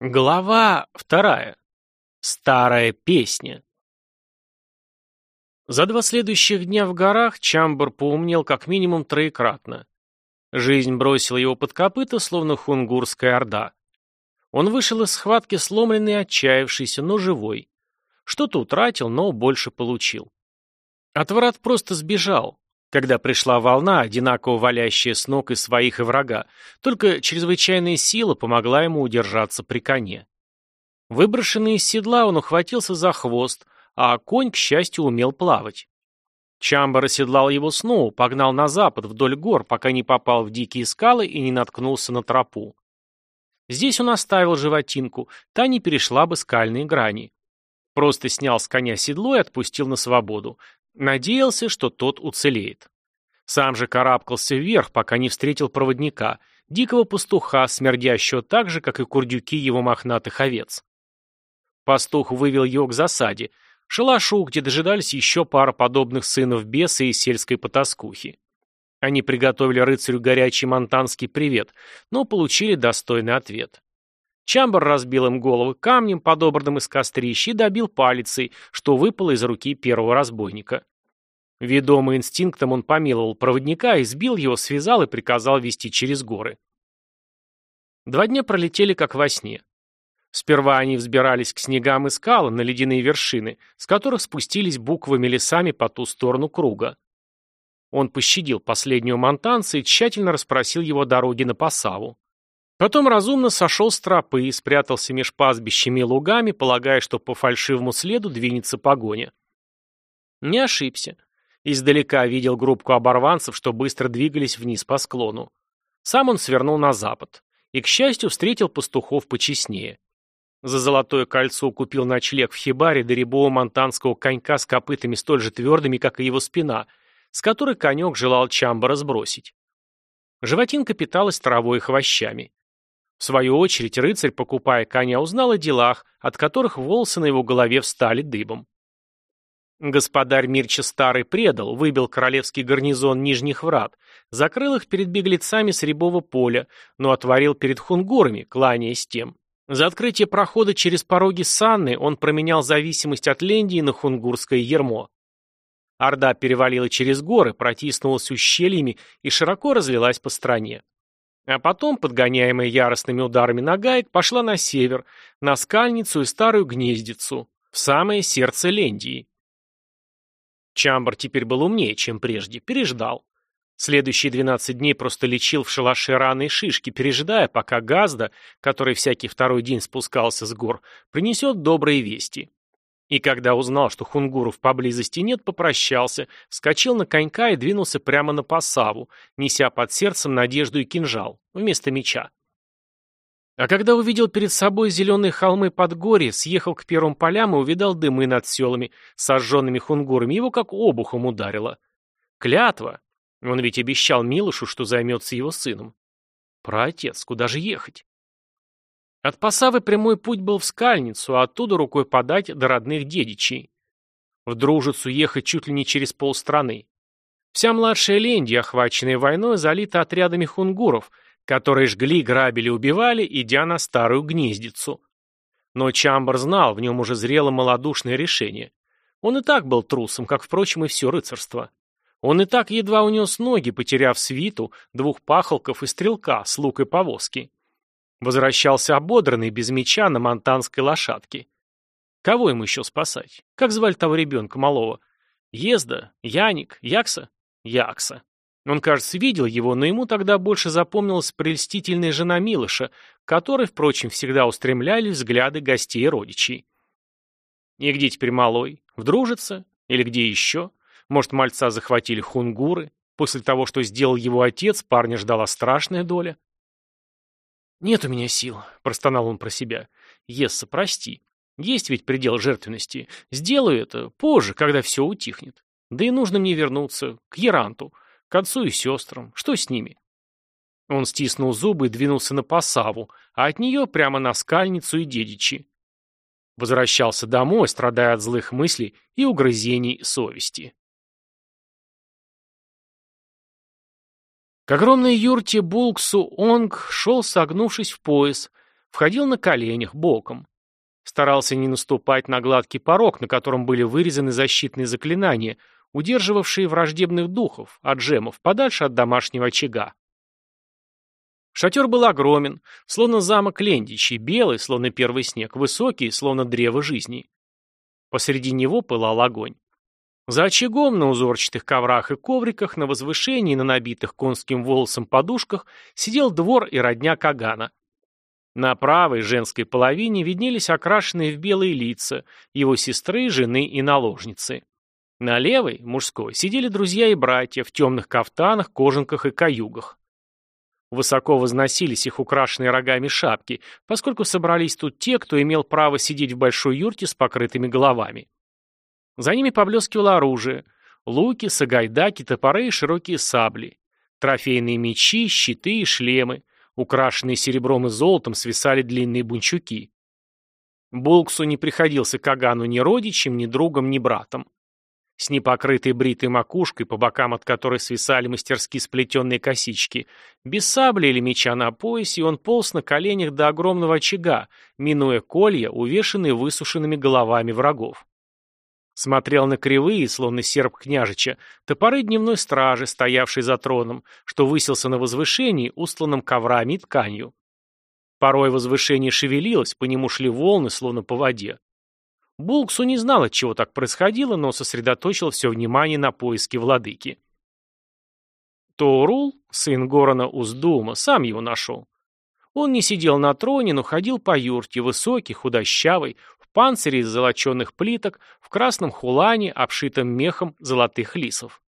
Глава вторая. Старая песня. За два следующих дня в горах Чамбар поумнел как минимум троекратно. Жизнь бросила его под копыта, словно хунгурская орда. Он вышел из схватки сломленный отчаявшийся, но живой. Что-то утратил, но больше получил. От просто сбежал, когда пришла волна, одинаково валящая с ног и своих, и врага, только чрезвычайная сила помогла ему удержаться при коне. Выброшенный из седла, он ухватился за хвост, а конь, к счастью, умел плавать. Чамбар оседлал его снова, погнал на запад, вдоль гор, пока не попал в дикие скалы и не наткнулся на тропу. Здесь он оставил животинку, та не перешла бы скальные грани. Просто снял с коня седло и отпустил на свободу. Надеялся, что тот уцелеет. Сам же карабкался вверх, пока не встретил проводника, дикого пастуха, смердящего так же, как и курдюки его мохнатых овец. Пастух вывел его к засаде, шалашу, где дожидались еще пара подобных сынов беса и сельской потаскухи. Они приготовили рыцарю горячий монтанский привет, но получили достойный ответ. Чамбар разбил им головы камнем, подобранным из кострища, и добил палицей, что выпало из руки первого разбойника. Ведомый инстинктом он помиловал проводника, избил его, связал и приказал вести через горы. Два дня пролетели как во сне. Сперва они взбирались к снегам и скалам на ледяные вершины, с которых спустились буквами лесами по ту сторону круга. Он пощадил последнего монтанца и тщательно расспросил его дороги на Посаву. Потом разумно сошел с тропы и спрятался меж пастбищами и лугами, полагая, что по фальшивому следу двинется погоня. Не ошибся. Издалека видел группку оборванцев, что быстро двигались вниз по склону. Сам он свернул на запад. И, к счастью, встретил пастухов почестнее. За золотое кольцо купил ночлег в хибаре до монтанского конька с копытами столь же твердыми, как и его спина, с которой конек желал Чамбара сбросить. Животинка питалась травой и хвощами. В свою очередь рыцарь, покупая коня, узнал о делах, от которых волосы на его голове встали дыбом. Господарь Мирча Старый предал, выбил королевский гарнизон Нижних Врат, закрыл их перед беглецами с Рябого поля, но отворил перед хунгурами, кланяясь тем. За открытие прохода через пороги Санны он променял зависимость от Лендии на хунгурское ермо. Орда перевалила через горы, протиснулась ущельями и широко разлилась по стране. А потом, подгоняемая яростными ударами нагаек, пошла на север, на скальницу и старую гнездицу, в самое сердце Лендии. Чамбар теперь был умнее, чем прежде, переждал. Следующие 12 дней просто лечил в шалаше раны и шишки, пережидая, пока Газда, который всякий второй день спускался с гор, принесет добрые вести. И когда узнал, что хунгуров поблизости нет, попрощался, вскочил на конька и двинулся прямо на Пасаву, неся под сердцем надежду и кинжал, вместо меча. А когда увидел перед собой зеленые холмы под горе, съехал к первым полям и увидал дымы над селами, сожженными хунгурами, его как обухом ударило. Клятва! Он ведь обещал Милошу, что займется его сыном. Праотец, куда же ехать? От Посавы прямой путь был в Скальницу, а оттуда рукой подать до родных дедичей. В Дружицу ехать чуть ли не через полстраны. Вся младшая Лендия, охваченная войной, залита отрядами хунгуров, которые жгли, грабили, убивали, идя на старую гнездицу. Но Чамбар знал, в нем уже зрело малодушное решение. Он и так был трусом, как, впрочем, и все рыцарство. Он и так едва унес ноги, потеряв свиту, двух пахолков и стрелка с лукой повозки. Возвращался ободранный, без меча, на монтанской лошадке. Кого ему еще спасать? Как звали того ребенка малого? Езда? Яник? Якса? Якса. Он, кажется, видел его, но ему тогда больше запомнилась прельстительная жена Милыша, которой, впрочем, всегда устремляли взгляды гостей и родичей. И где теперь малой? Вдружится? Или где еще? Может, мальца захватили хунгуры? После того, что сделал его отец, парня ждала страшная доля? «Нет у меня сил», — простонал он про себя. «Есса, прости. Есть ведь предел жертвенности. Сделаю это позже, когда все утихнет. Да и нужно мне вернуться к Яранту, к отцу и сестрам. Что с ними?» Он стиснул зубы и двинулся на Посаву, а от нее прямо на скальницу и дедичи. Возвращался домой, страдая от злых мыслей и угрызений совести. К огромной юрте Булксу Онг шел, согнувшись в пояс, Входил на коленях, боком. Старался не наступать на гладкий порог, на котором были вырезаны защитные заклинания, удерживавшие враждебных духов, отжемов, подальше от домашнего очага. Шатер был огромен, словно замок Лендичий, белый, словно первый снег, высокий, словно древо жизни. Посреди него пылал огонь. За очагом на узорчатых коврах и ковриках, на возвышении на набитых конским волосом подушках сидел двор и родня Кагана. На правой женской половине виднелись окрашенные в белые лица его сестры, жены и наложницы. На левой, мужской, сидели друзья и братья в темных кафтанах, кожанках и каюгах. Высоко возносились их украшенные рогами шапки, поскольку собрались тут те, кто имел право сидеть в большой юрте с покрытыми головами. За ними поблескивало оружие – луки, сагайдаки, топоры и широкие сабли. Трофейные мечи, щиты и шлемы. Украшенные серебром и золотом свисали длинные бунчуки. Булксу не приходился Кагану ни родичем, ни другом, ни братом. С непокрытой бритой макушкой, по бокам от которой свисали мастерски сплетенные косички, без сабли или меча на поясе, он полз на коленях до огромного очага, минуя колья, увешанные высушенными головами врагов. Смотрел на кривые, словно серп княжича, топоры дневной стражи, стоявшей за троном, что высился на возвышении, устланном коврами и тканью. Порой возвышение шевелилось, по нему шли волны, словно по воде. Булксу не знал, от чего так происходило, но сосредоточил все внимание на поиске владыки. Тоурул, сын Горона Уздума, сам его нашел. Он не сидел на троне, но ходил по юрте, высокий, худощавый, панцире из золоченных плиток, в красном хулане, обшитом мехом золотых лисов.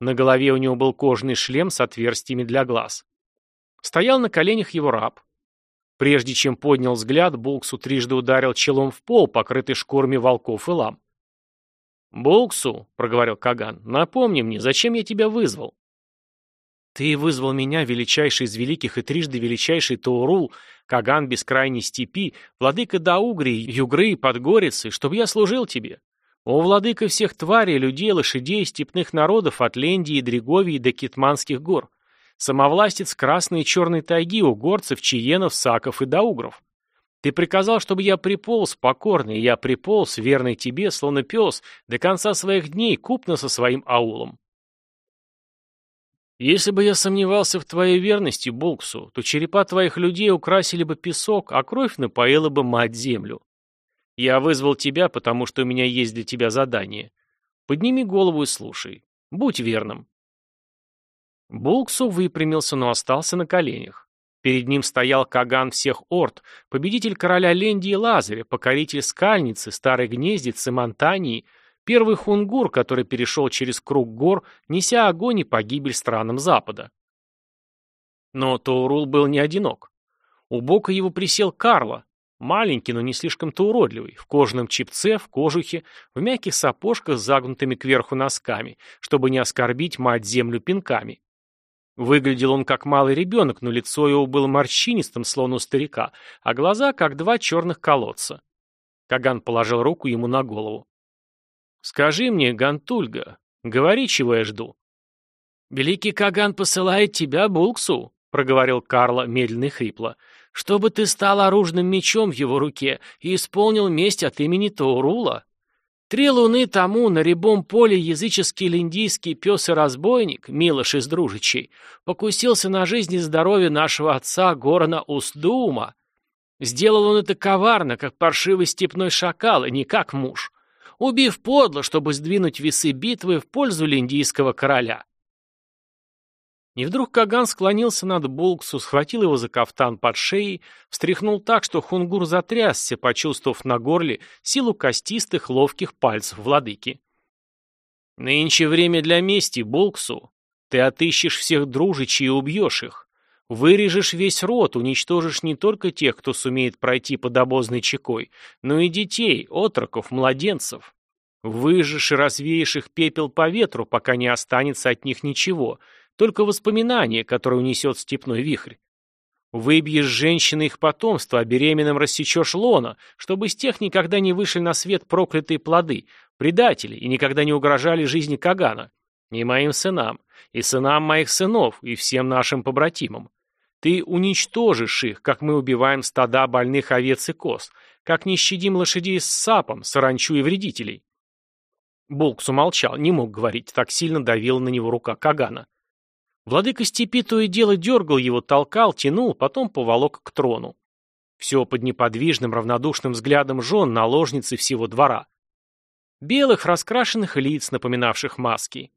На голове у него был кожаный шлем с отверстиями для глаз. Стоял на коленях его раб. Прежде чем поднял взгляд, Булксу трижды ударил челом в пол, покрытый шкурами волков и лам. «Булксу», — проговорил Каган, — «напомни мне, зачем я тебя вызвал?» «Ты вызвал меня, величайший из великих и трижды величайший Таурул, Каган бескрайней степи, владыка Даугрии, Югры и Подгорицы, чтобы я служил тебе. О, владыка всех тварей, людей, лошадей, степных народов от Лендии Дреговии до Китманских гор. Самовластец красной и черной тайги у горцев, чиенов, саков и даугров. Ты приказал, чтобы я приполз, покорный, я приполз, верный тебе, словно пес, до конца своих дней, купно со своим аулом. Если бы я сомневался в твоей верности, Булксу, то черепа твоих людей украсили бы песок, а кровь напоила бы мать-землю. Я вызвал тебя, потому что у меня есть для тебя задание. Подними голову и слушай. Будь верным. Булксу выпрямился, но остался на коленях. Перед ним стоял Каган всех орд, победитель короля Ленди и Лазаря, покоритель Скальницы, Старой Гнездицы, Монтании, первый хунгур, который перешел через круг гор, неся огонь и погибель странам Запада. Но Таурул был не одинок. У бока его присел Карло, маленький, но не слишком-то уродливый, в кожаном чипце, в кожухе, в мягких сапожках с загнутыми кверху носками, чтобы не оскорбить мать-землю пинками. Выглядел он как малый ребенок, но лицо его было морщинистым, словно у старика, а глаза как два черных колодца. Каган положил руку ему на голову. «Скажи мне, Гантульга, говори, чего я жду». «Великий Каган посылает тебя, Булксу», — проговорил Карло медленно и хрипло, «чтобы ты стал оружным мечом в его руке и исполнил месть от имени Таурула. Три луны тому на рябом поле языческий линдийский пес и разбойник, Милош из Дружичей, покусился на жизнь и здоровье нашего отца Горона Устдума. Сделал он это коварно, как паршивый степной шакал, и не как муж, убив подло, чтобы сдвинуть весы битвы в пользу линдийского короля. И вдруг Каган склонился над Булксу, схватил его за кафтан под шеей, встряхнул так, что Хунгур затрясся, почувствовав на горле силу костистых ловких пальцев владыки. «Нынче время для мести, Булксу. Ты отыщешь всех дружичей и убьешь их. Вырежешь весь род, уничтожишь не только тех, кто сумеет пройти под обозной чекой, но и детей, отроков, младенцев. Выжжешь и развеешь их пепел по ветру, пока не останется от них ничего, только воспоминания, которые унесет степной вихрь. Выбьешь женщины их потомство, а беременным рассечешь лона, чтобы из тех никогда не вышли на свет проклятые плоды, предатели, и никогда не угрожали жизни Кагана. И моим сынам, и сынам моих сынов, и всем нашим побратимам. Ты уничтожишь их, как мы убиваем стада больных овец и коз, как не щадим лошадей с сапом, саранчу и вредителей. Булкс умолчал, не мог говорить, так сильно давила на него рука Кагана. Владыка степи то и дело дергал его, толкал, тянул, потом поволок к трону. Все под неподвижным, равнодушным взглядом жен, наложницы всего двора. Белых, раскрашенных лиц, напоминавших маски.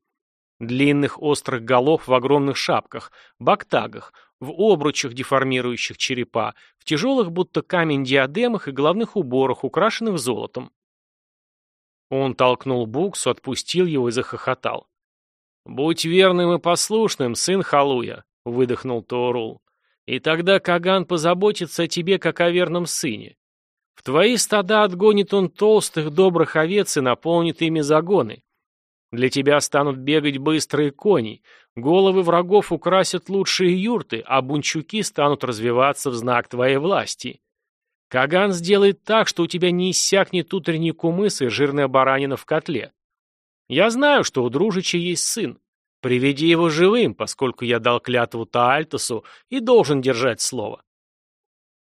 Длинных острых голов в огромных шапках, бактагах, в обручах, деформирующих черепа, в тяжелых, будто камень диадемах и головных уборах, украшенных золотом. Он толкнул Буксу, отпустил его и захохотал. «Будь верным и послушным, сын Халуя», — выдохнул Тоорул. «И тогда Каган позаботится о тебе, как о верном сыне. В твои стада отгонит он толстых, добрых овец и наполнит ими загоны. Для тебя станут бегать быстрые кони, головы врагов украсят лучшие юрты, а бунчуки станут развиваться в знак твоей власти. Каган сделает так, что у тебя не иссякнет утренний кумыс и жирная баранина в котле. Я знаю, что у дружича есть сын. Приведи его живым, поскольку я дал клятву Таальтосу и должен держать слово.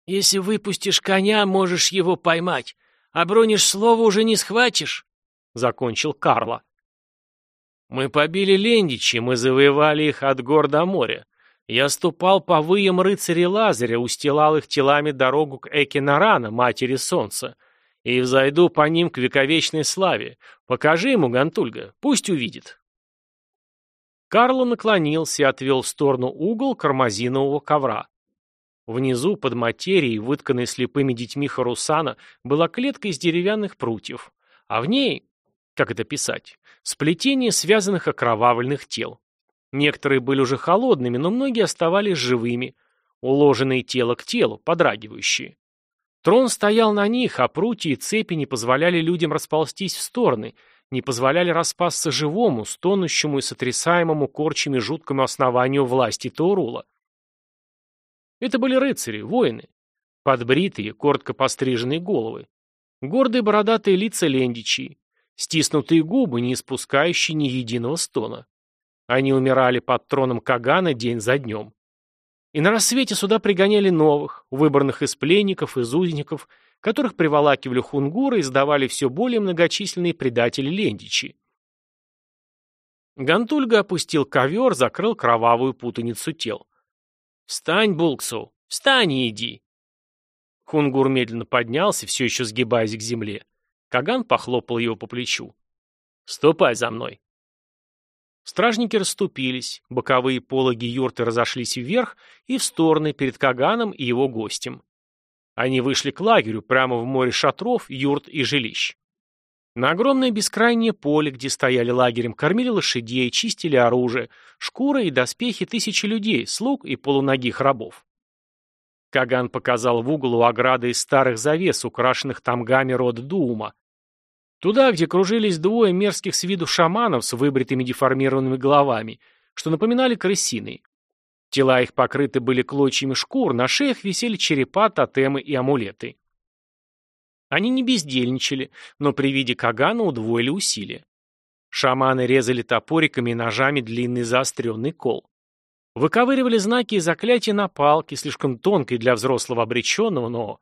Если выпустишь коня, можешь его поймать, а бронишь слово уже не схватишь, — закончил Карло. Мы побили Лендичи, мы завоевали их от гор до моря. Я ступал по выям рыцарей Лазаря, устилал их телами дорогу к Экинарана, матери солнца, и взойду по ним к вековечной славе. Покажи ему, Гантульга, пусть увидит. Карло наклонился и отвел в сторону угол кармазинового ковра. Внизу, под материей, вытканной слепыми детьми Харусана, была клетка из деревянных прутьев, а в ней как это писать, сплетение связанных окровавленных тел. Некоторые были уже холодными, но многие оставались живыми, уложенные тело к телу, подрагивающие. Трон стоял на них, а прутья и цепи не позволяли людям расползтись в стороны, не позволяли распасться живому, стонущему и сотрясаемому корчами жуткому основанию власти Таурула. Это были рыцари, воины, подбритые, коротко постриженные головы, гордые бородатые лица лендичи, стиснутые губы, не испускающие ни единого стона. Они умирали под троном Кагана день за днем. И на рассвете сюда пригоняли новых, выбранных из пленников, из узников, которых приволакивали хунгуры и сдавали все более многочисленные предатели Лендичи. Гантульга опустил ковер, закрыл кровавую путаницу тел. «Встань, Булксу! Встань и иди!» Хунгур медленно поднялся, все еще сгибаясь к земле. Каган похлопал его по плечу. «Ступай за мной». Стражники расступились, боковые пологи юрты разошлись вверх и в стороны перед Каганом и его гостем. Они вышли к лагерю, прямо в море шатров, юрт и жилищ. На огромное бескрайнее поле, где стояли лагерем, кормили лошадей, чистили оружие, шкуры и доспехи тысячи людей, слуг и полуногих рабов. Каган показал в угол у ограды из старых завес, украшенных тамгами рода Дуума. Туда, где кружились двое мерзких с виду шаманов с выбритыми деформированными головами, что напоминали крысиные. Тела их покрыты были клочьями шкур, на шеях висели черепа, тотемы и амулеты. Они не бездельничали, но при виде Кагана удвоили усилия. Шаманы резали топориками и ножами длинный заостренный кол. Выковыривали знаки и заклятия на палке, слишком тонкой для взрослого обреченного, но...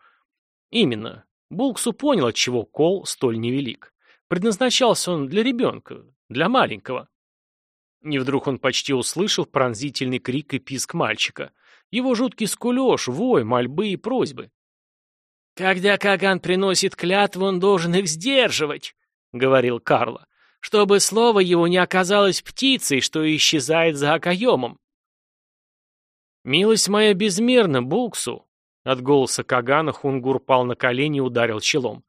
Именно. Булксу понял, отчего кол столь невелик. Предназначался он для ребенка, для маленького. И вдруг он почти услышал пронзительный крик и писк мальчика. Его жуткий скулеж, вой, мольбы и просьбы. «Когда Каган приносит клятву, он должен их сдерживать», — говорил Карло, «чтобы слово его не оказалось птицей, что исчезает за окоемом. «Милость моя безмерна, Булксу!» От голоса Кагана Хунгур пал на колени и ударил челом.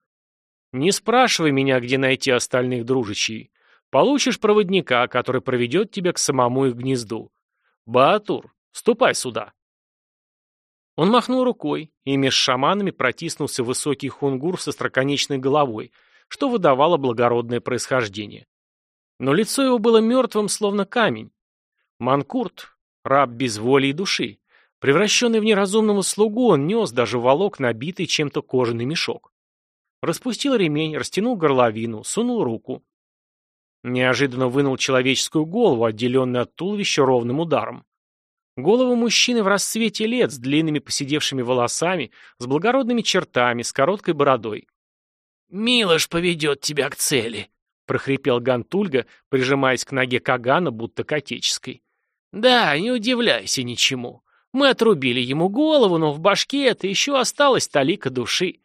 «Не спрашивай меня, где найти остальных дружичей. Получишь проводника, который проведет тебя к самому их гнезду. Баатур, ступай сюда!» Он махнул рукой, и меж шаманами протиснулся высокий хунгур со строконечной головой, что выдавало благородное происхождение. Но лицо его было мертвым, словно камень. Манкурт, Раб без воли и души. Превращенный в неразумного слугу, он нес даже волок, набитый чем-то кожаный мешок. Распустил ремень, растянул горловину, сунул руку. Неожиданно вынул человеческую голову, отделенную от туловища ровным ударом. Голову мужчины в расцвете лет, с длинными поседевшими волосами, с благородными чертами, с короткой бородой. «Милош поведет тебя к цели», — прохрипел Гантульга, прижимаясь к ноге Кагана, будто к отеческой. «Да, не удивляйся ничему. Мы отрубили ему голову, но в башке это еще осталась талика души.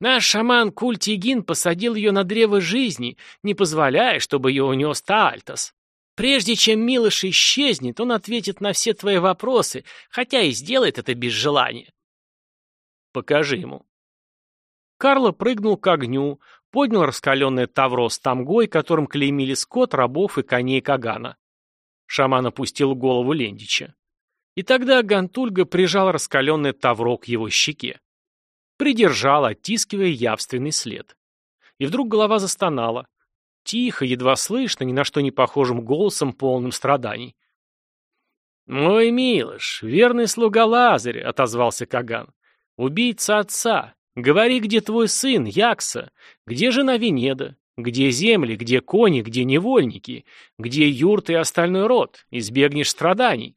Наш шаман Культигин посадил ее на древо жизни, не позволяя, чтобы ее унес Таальтас. Прежде чем Милош исчезнет, он ответит на все твои вопросы, хотя и сделает это без желания. Покажи ему. Карло прыгнул к огню, поднял раскаленное тавро с тамгой, которым клеймили скот, рабов и коней Кагана. Шаман опустил голову Лендича. И тогда Гантульга прижал раскаленное тавро к его щеке. Придержал, оттискивая явственный след. И вдруг голова застонала. Тихо, едва слышно, ни на что не похожим голосом, полным страданий. «Мой Милош, верный слуга Лазарь», — отозвался Каган. «Убийца отца. Говори, где твой сын, Якса? Где жена Венеда? Где земли, где кони, где невольники? Где юрт и остальной род? Избегнешь страданий».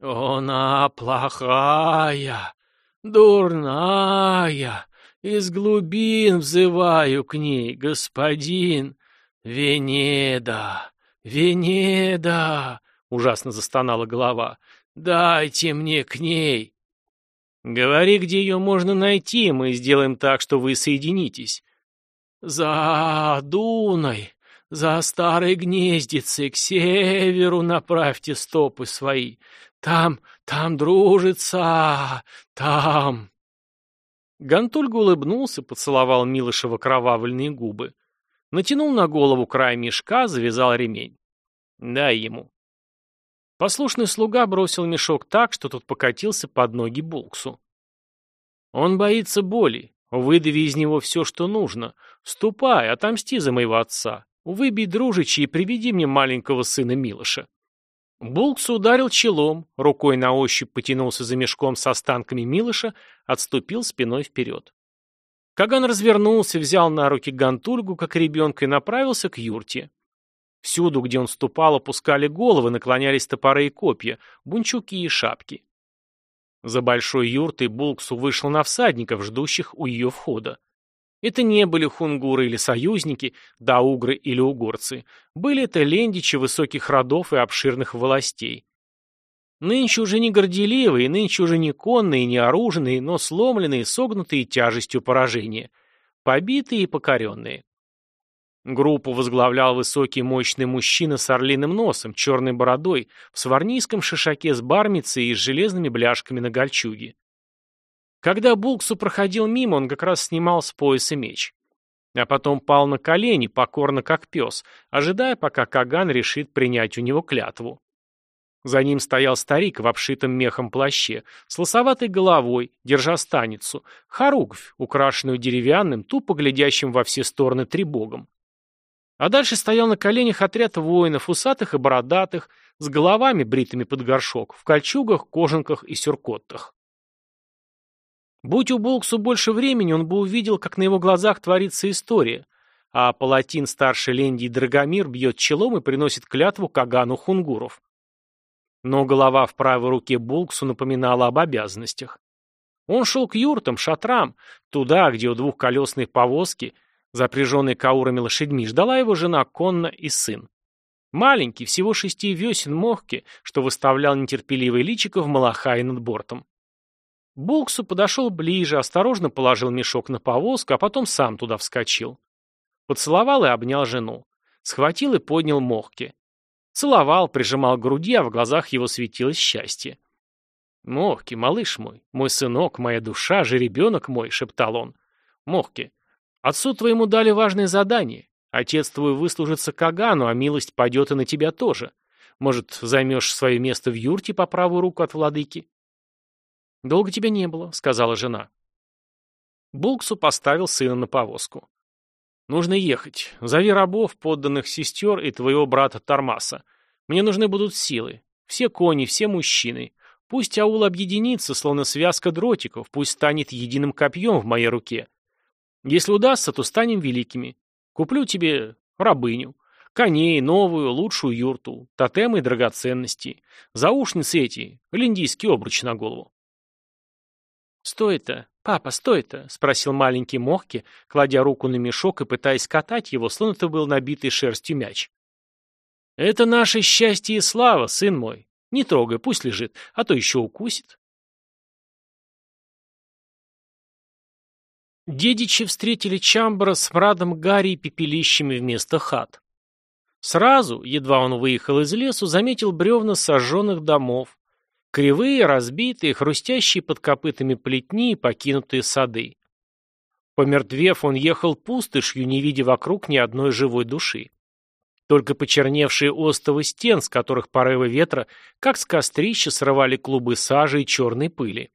«Она плохая, дурная, из глубин взываю к ней, господин. Венеда, Венеда, ужасно застонала голова. Дайте мне к ней. Говори, где ее можно найти, мы сделаем так, что вы соединитесь. За Дуной, за старой гнездицей, к северу направьте стопы свои. Там, там дружится, там. Гантульга улыбнулся, поцеловал Милышева кровавленные губы. Натянул на голову край мешка, завязал ремень. Дай ему. Послушный слуга бросил мешок так, что тот покатился под ноги Булксу. Он боится боли. Выдави из него все, что нужно. Ступай, отомсти за моего отца. Выбей дружичи и приведи мне маленького сына Милыша. Булкс ударил челом, рукой на ощупь потянулся за мешком с останками Милыша, отступил спиной вперед. Каган развернулся, взял на руки Гантульгу, как ребенка, и направился к юрте. Всюду, где он ступал, опускали головы, наклонялись топоры и копья, бунчуки и шапки. За большой юртой Булксу вышел на всадников, ждущих у ее входа. Это не были хунгуры или союзники, даугры или угорцы. Были это лендичи высоких родов и обширных властей. Нынче уже не горделивые, нынче уже не конные, не оруженные, но сломленные, согнутые тяжестью поражения. Побитые и покоренные. Группу возглавлял высокий мощный мужчина с орлиным носом, черной бородой, в сварнийском шишаке с бармицей и с железными бляшками на гольчуге. Когда Булксу проходил мимо, он как раз снимал с пояса меч. А потом пал на колени, покорно как пес, ожидая, пока Каган решит принять у него клятву. За ним стоял старик в обшитом мехом плаще, с лосоватой головой, держа станицу, хоругвь, украшенную деревянным, тупо глядящим во все стороны трибогом. А дальше стоял на коленях отряд воинов, усатых и бородатых, с головами, бритыми под горшок, в кольчугах, кожанках и сюркоттах. Будь у Болксу больше времени, он бы увидел, как на его глазах творится история, а палатин старший Ленди Драгомир бьет челом и приносит клятву Кагану Хунгуров. Но голова в правой руке Булксу напоминала об обязанностях. Он шел к юртам, шатрам, туда, где у двухколесной повозки, запряженной каурами лошадьми, ждала его жена Конна и сын. Маленький, всего шести весен мохки, что выставлял нетерпеливый личико в малахае над бортом. Булксу подошел ближе, осторожно положил мешок на повозку, а потом сам туда вскочил. Поцеловал и обнял жену. Схватил и поднял мохки. Целовал, прижимал к груди, а в глазах его светилось счастье. «Мохки, малыш мой, мой сынок, моя душа, жеребенок мой», — шептал он. «Мохки, отцу твоему дали важное задание. Отец твой выслужится Кагану, а милость пойдет и на тебя тоже. Может, займешь свое место в юрте по правую руку от владыки?» «Долго тебя не было», — сказала жена. Булксу поставил сына на повозку. «Нужно ехать. Зови рабов, подданных сестер и твоего брата Тормаса. Мне нужны будут силы. Все кони, все мужчины. Пусть аул объединится, словно связка дротиков, пусть станет единым копьем в моей руке. Если удастся, то станем великими. Куплю тебе рабыню. Коней, новую, лучшую юрту, тотемы и драгоценности. Заушницы эти, линдийский обруч на голову. «Что это? Папа, что это?» — спросил маленький Мохки, кладя руку на мешок и пытаясь катать его, словно это был набитый шерстью мяч. «Это наше счастье и слава, сын мой. Не трогай, пусть лежит, а то еще укусит». Дедичи встретили Чамбара с мрадом гари и пепелищами вместо хат. Сразу, едва он выехал из лесу, заметил бревна сожженных домов, Кривые, разбитые, хрустящие под копытами плетни и покинутые сады. Помертвев, он ехал пустышью, не видя вокруг ни одной живой души. Только почерневшие остовы стен, с которых порывы ветра, как с кострища, срывали клубы сажи и черной пыли.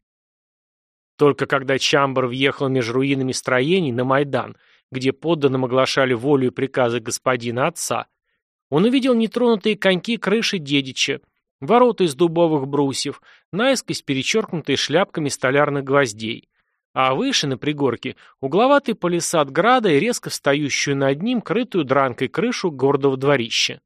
Только когда Чамбар въехал между руинами строений на Майдан, где подданным оглашали волю и приказы господина отца, он увидел нетронутые коньки крыши дедича, Ворота из дубовых брусьев, наискось перечеркнутые шляпками столярных гвоздей. А выше, на пригорке, угловатый палисад града и резко встающую над ним крытую дранкой крышу гордого дворища.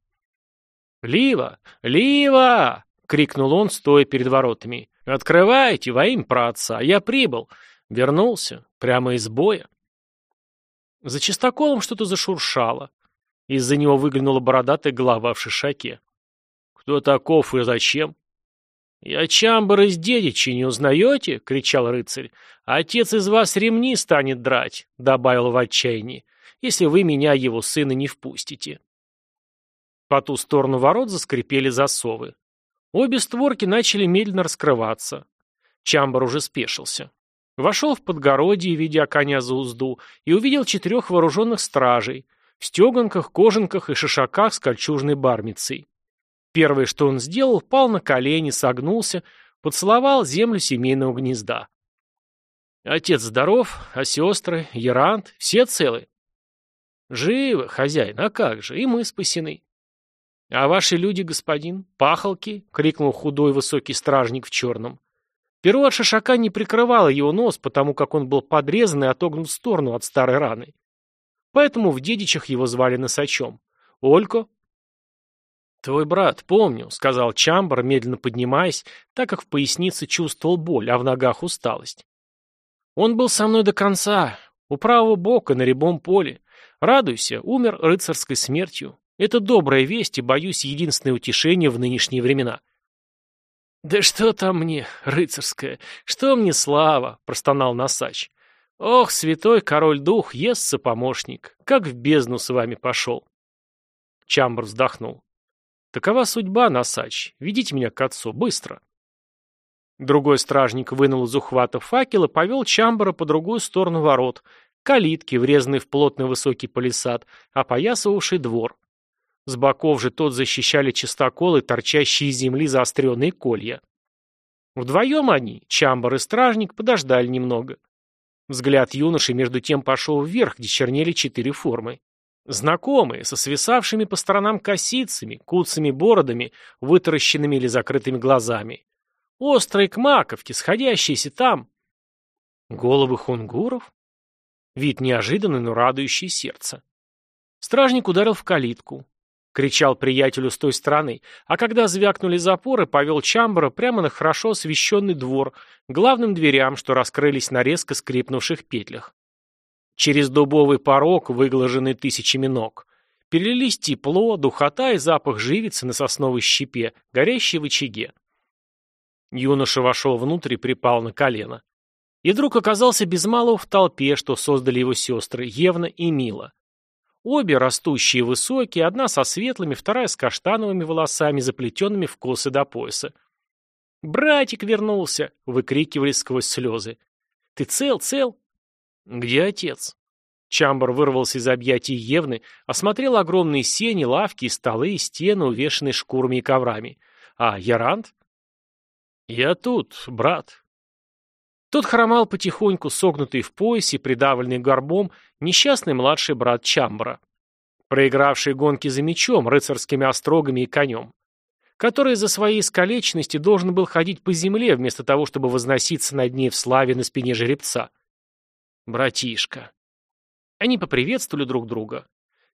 «Лива! Лива!» — крикнул он, стоя перед воротами. «Открывайте во имя праотца! Я прибыл! Вернулся! Прямо из боя!» За чистоколом что-то зашуршало. Из-за него выглянула бородатая голова в шишаке. «Кто таков и зачем?» «Я Чамбар из Дедичи, не узнаете?» — кричал рыцарь. «Отец из вас ремни станет драть», — добавил в отчаянии, «если вы меня, его сына, не впустите». По ту сторону ворот заскрипели засовы. Обе створки начали медленно раскрываться. Чамбар уже спешился. Вошел в подгородье, ведя коня за узду, и увидел четырех вооруженных стражей в стеганках, кожанках и шишаках с кольчужной бармицей. Первое, что он сделал, пал на колени, согнулся, поцеловал землю семейного гнезда. Отец здоров, а сестры, Ярант, все целы? Живы, хозяин, а как же, и мы спасены. А ваши люди, господин, пахалки, крикнул худой высокий стражник в черном. Перо от шишака не прикрывало его нос, потому как он был подрезан и отогнут в сторону от старой раны. Поэтому в дедичах его звали носачом. Олько, «Твой брат, помню», — сказал Чамбар, медленно поднимаясь, так как в пояснице чувствовал боль, а в ногах усталость. «Он был со мной до конца, у правого бока, на рябом поле. Радуйся, умер рыцарской смертью. Это добрая весть и, боюсь, единственное утешение в нынешние времена». «Да что там мне, рыцарская, что мне слава!» — простонал Носач. «Ох, святой король-дух, естся помощник, как в бездну с вами пошел!» Чамбар вздохнул. Такова судьба, Носач. Ведите меня к отцу, быстро. Другой стражник вынул из ухвата факел и повел Чамбара по другую сторону ворот, калитки, врезанные в плотный высокий палисад, опоясывавший двор. С боков же тот защищали чистоколы, торчащие из земли заостренные колья. Вдвоем они, Чамбар и стражник, подождали немного. Взгляд юноши между тем пошел вверх, где чернели четыре формы. Знакомые, со свисавшими по сторонам косицами, куцами бородами, вытаращенными или закрытыми глазами. Острые к маковке, сходящиеся там. Головы хунгуров? Вид неожиданный, но радующий сердце. Стражник ударил в калитку. Кричал приятелю с той стороны, а когда звякнули запоры, повел Чамбара прямо на хорошо освещенный двор, главным дверям, что раскрылись на резко скрипнувших петлях. Через дубовый порог, выглаженный тысячами ног, перелились тепло, духота и запах живицы на сосновой щепе, горящей в очаге. Юноша вошел внутрь и припал на колено. И вдруг оказался без малого в толпе, что создали его сестры, Евна и Мила. Обе растущие и высокие, одна со светлыми, вторая с каштановыми волосами, заплетенными в косы до пояса. «Братик вернулся!» — выкрикивали сквозь слезы. «Ты цел, цел?» «Где отец?» Чамбар вырвался из объятий Евны, осмотрел огромные сени, лавки, столы и стены, увешанные шкурами и коврами. «А Ярант?» «Я тут, брат». Тот хромал потихоньку, согнутый в поясе, придавленный горбом, несчастный младший брат Чамбара, проигравший гонки за мечом, рыцарскими острогами и конем, который из-за своей искалеченности должен был ходить по земле, вместо того, чтобы возноситься над ней в славе на спине жеребца. Братишка. Они поприветствовали друг друга.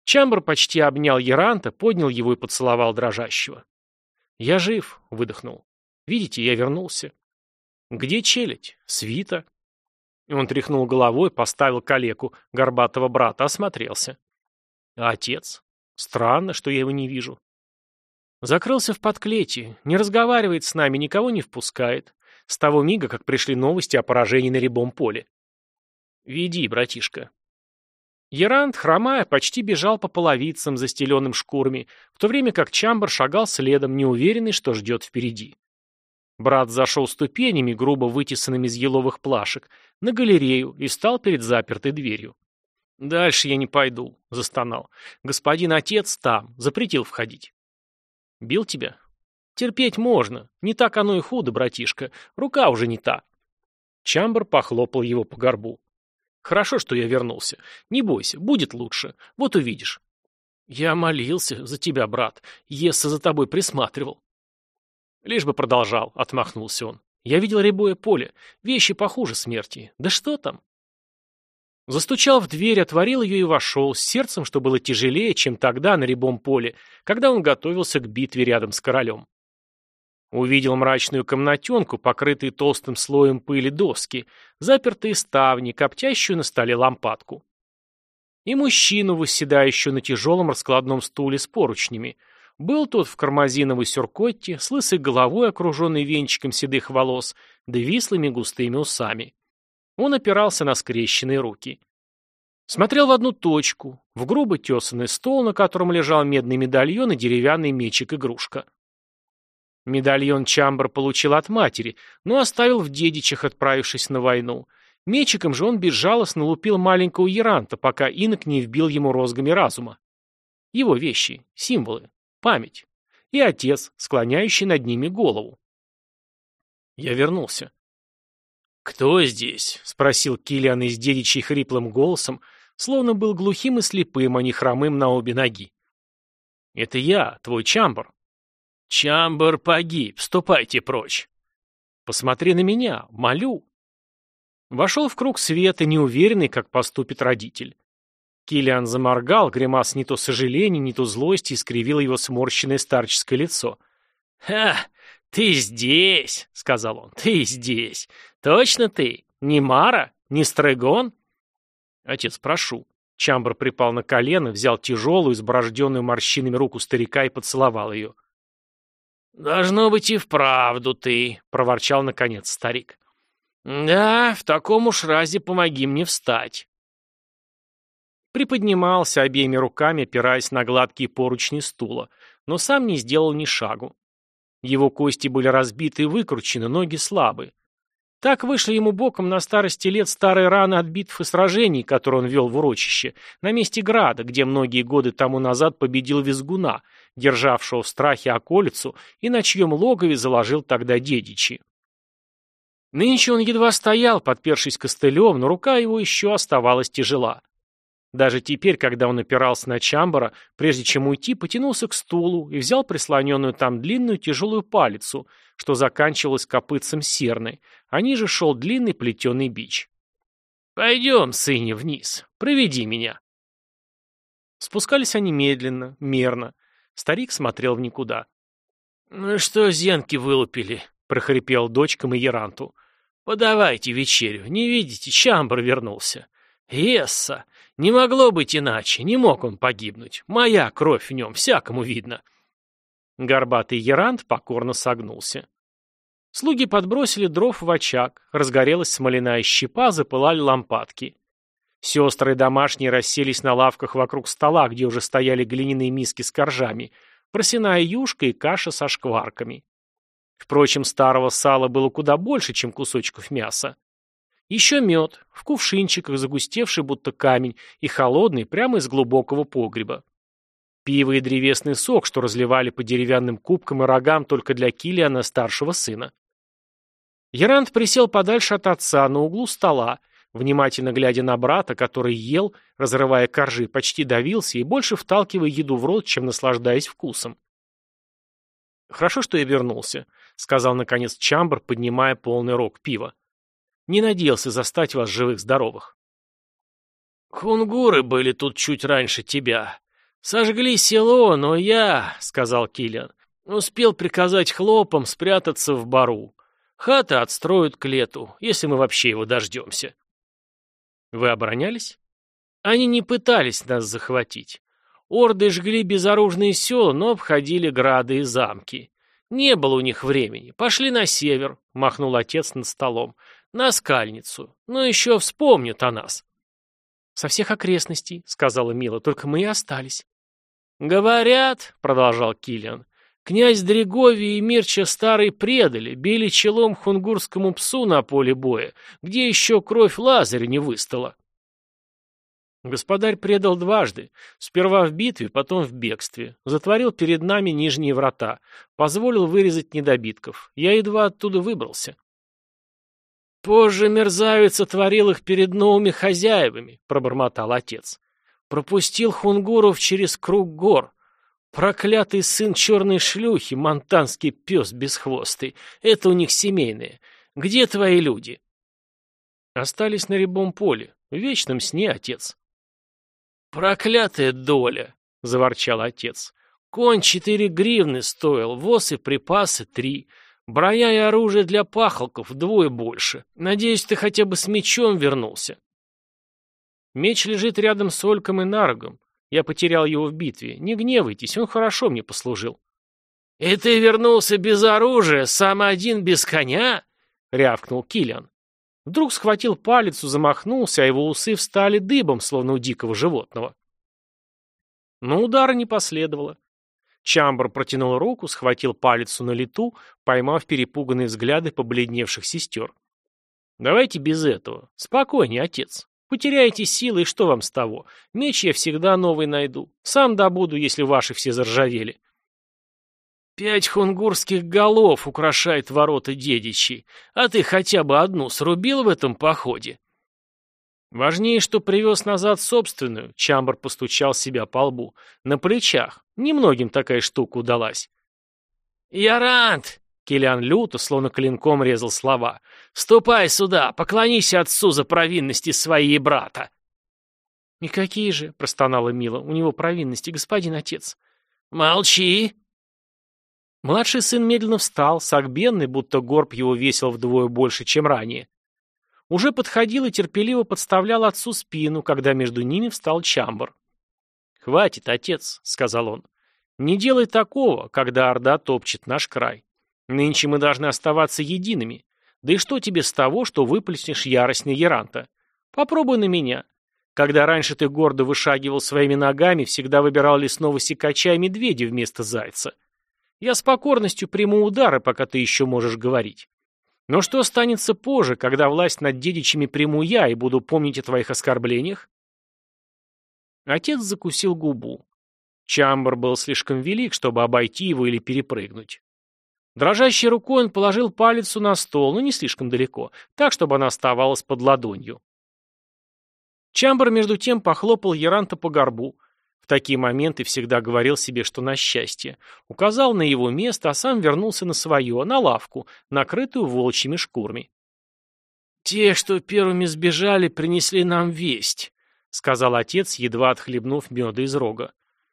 Чамбер почти обнял Яранта, поднял его и поцеловал дрожащего. «Я жив», — выдохнул. «Видите, я вернулся». «Где челядь? Свита?» Он тряхнул головой, поставил калеку, горбатого брата, осмотрелся. «А отец? Странно, что я его не вижу. Закрылся в подклете, не разговаривает с нами, никого не впускает. С того мига, как пришли новости о поражении на рябом поле. Веди, братишка. Ярант, хромая, почти бежал по половицам, застеленным шкурами, в то время как Чамбар шагал следом, неуверенный, что ждет впереди. Брат зашел ступенями, грубо вытесанными из еловых плашек, на галерею и стал перед запертой дверью. «Дальше я не пойду», — застонал. «Господин отец там, запретил входить». Бил тебя? Терпеть можно. Не так оно и худо, братишка. Рука уже не та. Чамбер похлопал его по горбу. Хорошо, что я вернулся. Не бойся, будет лучше. Вот увидишь. Я молился за тебя, брат. Есса за тобой присматривал. Лишь бы продолжал, отмахнулся он. Я видел рябое поле. Вещи похуже смерти. Да что там? Застучал в дверь, отворил ее и вошел, с сердцем, что было тяжелее, чем тогда на рябом поле, когда он готовился к битве рядом с королем. Увидел мрачную комнатенку, покрытые толстым слоем пыли доски, запертые ставни, коптящую на столе лампадку. И мужчину, восседающую на тяжелом раскладном стуле с поручнями. Был тот в кармазиновой сюркотте, с лысой головой, окруженной венчиком седых волос, да вислыми густыми усами. Он опирался на скрещенные руки. Смотрел в одну точку, в грубо тесанный стол, на котором лежал медный медальон и деревянный мечик-игрушка. Медальон Чамбер получил от матери, но оставил в дедичах, отправившись на войну. Мечиком же он безжалостно лупил маленького Яранта, пока инок не вбил ему розгами разума. Его вещи, символы, память. И отец, склоняющий над ними голову. Я вернулся. «Кто здесь?» — спросил Киллиан из дедичей хриплым голосом, словно был глухим и слепым, а не хромым на обе ноги. «Это я, твой Чамбар». «Чамбар погиб, ступайте прочь». «Посмотри на меня, молю». Вошел в круг света, неуверенный, как поступит родитель. Киллиан заморгал, гримас не то сожаления, не то злости, искривил его сморщенное старческое лицо. «Ха! Ты здесь!» — сказал он. «Ты здесь! «Точно ты? Не Мара? Не Стрегон?» «Отец, прошу». Чамбр припал на колено, взял тяжелую, изборожденную морщинами руку старика и поцеловал ее. «Должно быть и вправду ты», — проворчал наконец старик. «Да, в таком уж разе помоги мне встать». Приподнимался обеими руками, опираясь на гладкие поручни стула, но сам не сделал ни шагу. Его кости были разбиты и выкручены, ноги слабые. Так вышли ему боком на старости лет старые раны от битв и сражений, которые он вел в урочище, на месте града, где многие годы тому назад победил Визгуна, державшего в страхе околицу и на чьем логове заложил тогда дедичи. Нынче он едва стоял, подпершись костылем, но рука его еще оставалась тяжела. Даже теперь, когда он опирался на Чамбара, прежде чем уйти, потянулся к стулу и взял прислоненную там длинную тяжелую палицу, что заканчивалась копытцем серной, а ниже шел длинный плетеный бич. «Пойдем, сыне, вниз. Проведи меня». Спускались они медленно, мерно. Старик смотрел в никуда. «Ну что зенки вылупили?» — прохрипел дочкам и Яранту. «Подавайте вечерю. Не видите, Чамбар вернулся. Есса! Не могло быть иначе, не мог он погибнуть. Моя кровь в нем, всякому видно». Горбатый Ярант покорно согнулся. Слуги подбросили дров в очаг, разгорелась смоляная щепа, запылали лампадки. Сестры домашние расселись на лавках вокруг стола, где уже стояли глиняные миски с коржами, просяная юшка и каша со шкварками. Впрочем, старого сала было куда больше, чем кусочков мяса. Еще мед, в кувшинчиках, загустевший будто камень, и холодный, прямо из глубокого погреба. Пиво и древесный сок, что разливали по деревянным кубкам и рогам только для Килиана, старшего сына. Ярант присел подальше от отца, на углу стола, внимательно глядя на брата, который ел, разрывая коржи, почти давился и больше вталкивая еду в рот, чем наслаждаясь вкусом. «Хорошо, что я вернулся», — сказал, наконец, Чамбр, поднимая полный рог пива. «Не надеялся застать вас живых-здоровых». «Хунгуры были тут чуть раньше тебя. «Сожгли село, но я, — сказал Киллиан, — успел приказать хлопам спрятаться в бару. Хаты отстроят к лету, если мы вообще его дождемся». «Вы оборонялись?» «Они не пытались нас захватить. Орды жгли безоружные села, но обходили грады и замки. Не было у них времени. Пошли на север, — махнул отец над столом, — на скальницу. Но еще вспомнят о нас. «Со всех окрестностей», — сказала Мила, — «только мы и остались». «Говорят», — продолжал Киллиан, — «князь Дрегови и Мирча Старый предали, били челом хунгурскому псу на поле боя, где еще кровь Лазаря не выстала». Господарь предал дважды, сперва в битве, потом в бегстве. Затворил перед нами нижние врата, позволил вырезать недобитков. Я едва оттуда выбрался. «Позже мерзавец отворил их перед новыми хозяевами», — пробормотал отец. «Пропустил хунгуров через круг гор. Проклятый сын черной шлюхи, монтанский пес бесхвостый. Это у них семейное. Где твои люди?» Остались на рябом поле, в вечном сне, отец. «Проклятая доля!» — заворчал отец. «Конь четыре гривны стоил, воз и припасы три. Броня и оружие для пахалков вдвое больше. Надеюсь, ты хотя бы с мечом вернулся». Меч лежит рядом с Ольком и Нарогом. Я потерял его в битве. Не гневайтесь, он хорошо мне послужил. «И ты вернулся без оружия, сам один без коня?» — рявкнул Киллиан. Вдруг схватил палец, замахнулся, а его усы встали дыбом, словно у дикого животного. Но удара не последовало. Чамбр протянул руку, схватил палец на лету, поймав перепуганные взгляды побледневших сестер. «Давайте без этого. Спокойнее, отец. Потеряете силы, и что вам с того? Меч я всегда новый найду. Сам добуду, если ваши все заржавели». Пять хунгурских голов украшает ворота дедичей, а ты хотя бы одну срубил в этом походе? Важнее, что привез назад собственную, Чамбар постучал себя по лбу, на плечах. Немногим такая штука удалась. «Ярант!» — Килиан люто, словно клинком резал слова. «Ступай сюда, поклонись отцу за провинности своей брата!» «И какие же?» — простонала Мила. «У него провинности, господин отец». «Молчи!» Младший сын медленно встал, согбенный, будто горб его весил вдвое больше, чем ранее. Уже подходил и терпеливо подставлял отцу спину, когда между ними встал Чамбар. «Хватит, отец», — сказал он. «Не делай такого, когда Орда топчет наш край. Нынче мы должны оставаться едиными. Да и что тебе с того, что выплеснешь ярость на Яранта? Попробуй на меня. Когда раньше ты гордо вышагивал своими ногами, всегда выбирал лесного сикача и медведя вместо зайца. Я с покорностью приму удары, пока ты еще можешь говорить. Но что останется позже, когда власть над дедичами приму я и буду помнить о твоих оскорблениях? Отец закусил губу. Чамбар был слишком велик, чтобы обойти его или перепрыгнуть. Дрожащей рукой он положил палицу на стол, но не слишком далеко, так, чтобы она оставалась под ладонью. Чамбар, между тем, похлопал Яранта по горбу, в такие моменты всегда говорил себе, что на счастье. Указал на его место, а сам вернулся на свое, на лавку, накрытую волчьими шкурами. «Те, что первыми сбежали, принесли нам весть», — сказал отец, едва отхлебнув меда из рога,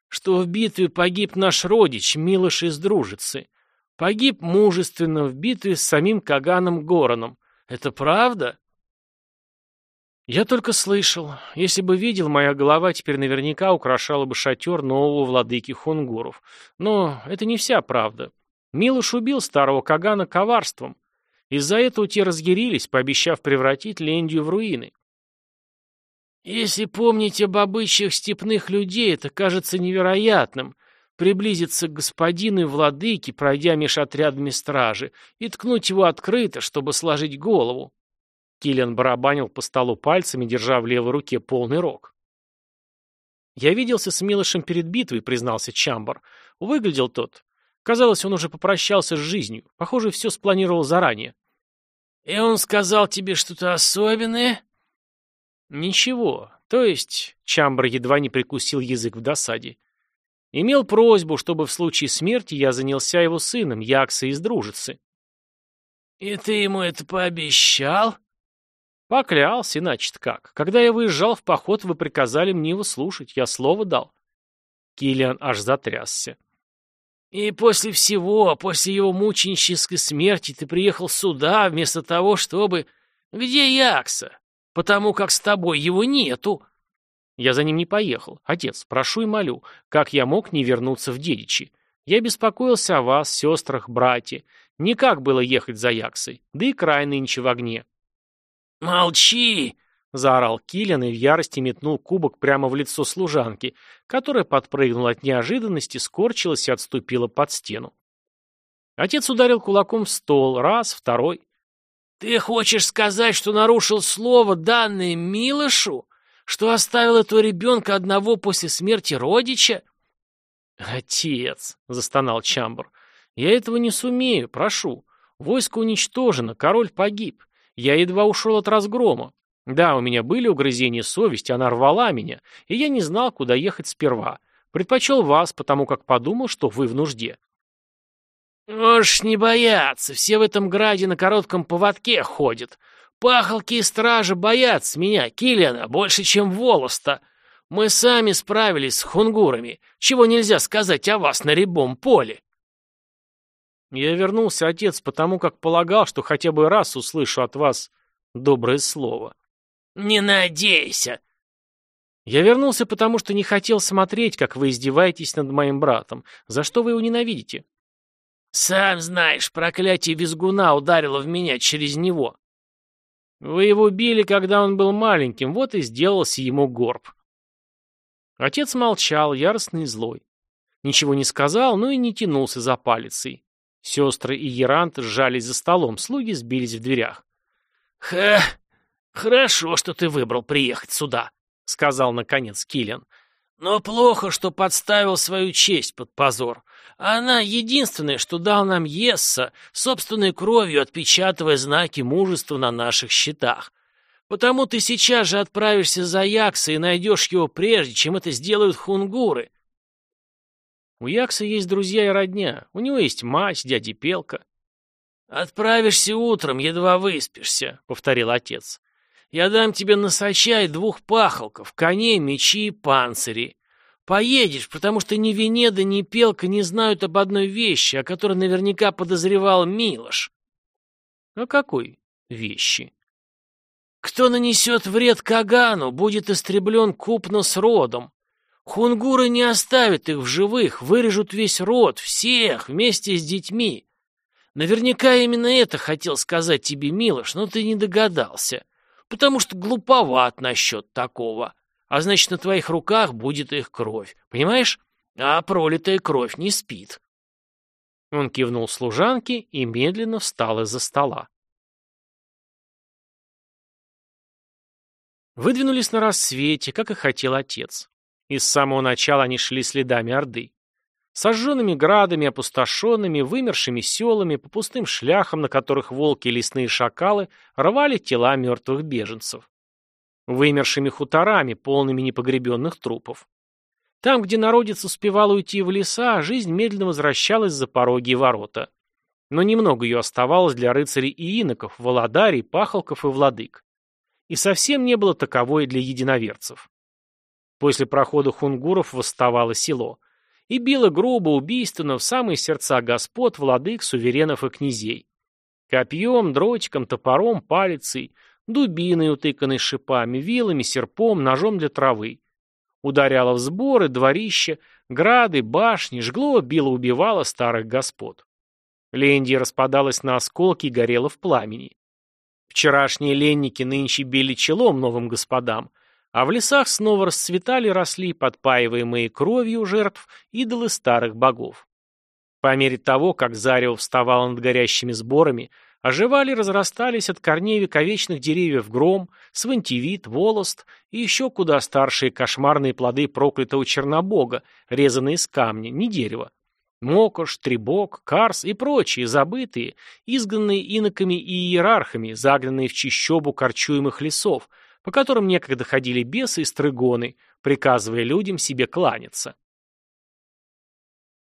«что в битве погиб наш родич, Милош из Дружицы. Погиб мужественно в битве с самим Каганом Гороном. Это правда?» Я только слышал. Если бы видел, моя голова теперь наверняка украшала бы шатер нового владыки хунгуров. Но это не вся правда. Милуш убил старого Кагана коварством. Из-за этого те разъярились, пообещав превратить Лендию в руины. Если помнить об обычаях степных людей, это кажется невероятным. Приблизиться к господину и владыке, пройдя меж отрядами стражи, и ткнуть его открыто, чтобы сложить голову. Киллиан барабанил по столу пальцами, держа в левой руке полный рог. «Я виделся с Милошем перед битвой», — признался Чамбар. «Выглядел тот. Казалось, он уже попрощался с жизнью. Похоже, все спланировал заранее». «И он сказал тебе что-то особенное?» «Ничего. То есть...» — Чамбар едва не прикусил язык в досаде. «Имел просьбу, чтобы в случае смерти я занялся его сыном, Якса из Дружицы». «И ты ему это пообещал?» Поклялся, иначе как. Когда я выезжал в поход, вы приказали мне его слушать. Я слово дал. Киллиан аж затрясся. «И после всего, после его мученической смерти ты приехал сюда, вместо того, чтобы... Где Якса? Потому как с тобой его нету». Я за ним не поехал. Отец, прошу и молю, как я мог не вернуться в Дедичи? Я беспокоился о вас, сестрах, брате. Никак было ехать за Яксой, да и край нынче в огне. «Молчи!» — заорал Киллиан и в ярости метнул кубок прямо в лицо служанки, которая подпрыгнула от неожиданности, скорчилась и отступила под стену. Отец ударил кулаком в стол, раз, второй. «Ты хочешь сказать, что нарушил слово, данное Милошу? Что оставил этого ребенка одного после смерти родича?» «Отец!» — застонал Чамбр. «Я этого не сумею, прошу. Войско уничтожено, король погиб. Я едва ушел от разгрома. Да, у меня были угрызения совести, она рвала меня, и я не знал, куда ехать сперва. Предпочел вас, потому как подумал, что вы в нужде. Уж не бояться, все в этом граде на коротком поводке ходят. Пахалки и стражи боятся меня, Киллиана, больше, чем волоста. Мы сами справились с хунгурами, чего нельзя сказать о вас на рябом поле. Я вернулся, отец, потому как полагал, что хотя бы раз услышу от вас доброе слово. «Не надейся!» «Я вернулся, потому что не хотел смотреть, как вы издеваетесь над моим братом. За что вы его ненавидите?» «Сам знаешь, проклятие визгуна ударило в меня через него». «Вы его били, когда он был маленьким, вот и сделался ему горб». Отец молчал, яростный и злой. Ничего не сказал, но и не тянулся за палицей. Сестры и Ерант сжались за столом, слуги сбились в дверях. «Ха! «Хорошо, что ты выбрал приехать сюда», — сказал наконец Киллиан. «Но плохо, что подставил свою честь под позор. Она единственная, что дал нам Есса, собственной кровью отпечатывая знаки мужества на наших щитах. Потому ты сейчас же отправишься за Якса и найдешь его прежде, чем это сделают хунгуры». «У Якса есть друзья и родня. У него есть мать, дядя Пелка». «Отправишься утром, едва выспишься», — повторил отец. Я дам тебе носача и двух пахолков, коней, мечи и панцири. Поедешь, потому что ни Венеда, ни Пелка не знают об одной вещи, о которой наверняка подозревал Милош. О какой вещи? Кто нанесет вред Кагану, будет истреблен купно с родом. Хунгуры не оставят их в живых, вырежут весь род, всех, вместе с детьми. Наверняка именно это хотел сказать тебе Милош, но ты не догадался потому что глуповат насчет такого. А значит, на твоих руках будет их кровь. Понимаешь? А пролитая кровь не спит. Он кивнул служанке и медленно встал из-за стола. Выдвинулись на рассвете, как и хотел отец. И с самого начала они шли следами Орды. Сожженными градами, опустошенными, вымершими селами, по пустым шляхам, на которых волки и лесные шакалы рвали тела мертвых беженцев. Вымершими хуторами, полными непогребенных трупов. Там, где народец успевал уйти в леса, жизнь медленно возвращалась за пороги и ворота. Но немного ее оставалось для рыцарей и иноков, володарей, пахалков и владык. И совсем не было таковой для единоверцев. После прохода хунгуров восставало село – и била грубо, убийственно в самые сердца господ, владык, суверенов и князей. Копьем, дротиком, топором, палицей, дубиной, утыканной шипами, вилами, серпом, ножом для травы. Ударяла в сборы, дворища, грады, башни, жгло, било, убивало старых господ. Лендия распадалась на осколки и горела в пламени. Вчерашние ленники нынче били челом новым господам, а в лесах снова расцветали росли подпаиваемые кровью жертв идолы старых богов. По мере того, как зарево вставало над горящими сборами, оживали разрастались от корней вековечных деревьев гром, свантивит, волост и еще куда старшие кошмарные плоды проклятого чернобога, резанные из камня, не дерева. Мокош, Требок, Карс и прочие, забытые, изгнанные иноками и иерархами, загнанные в чищобу корчуемых лесов, по которым некогда ходили бесы и стрыгоны, приказывая людям себе кланяться.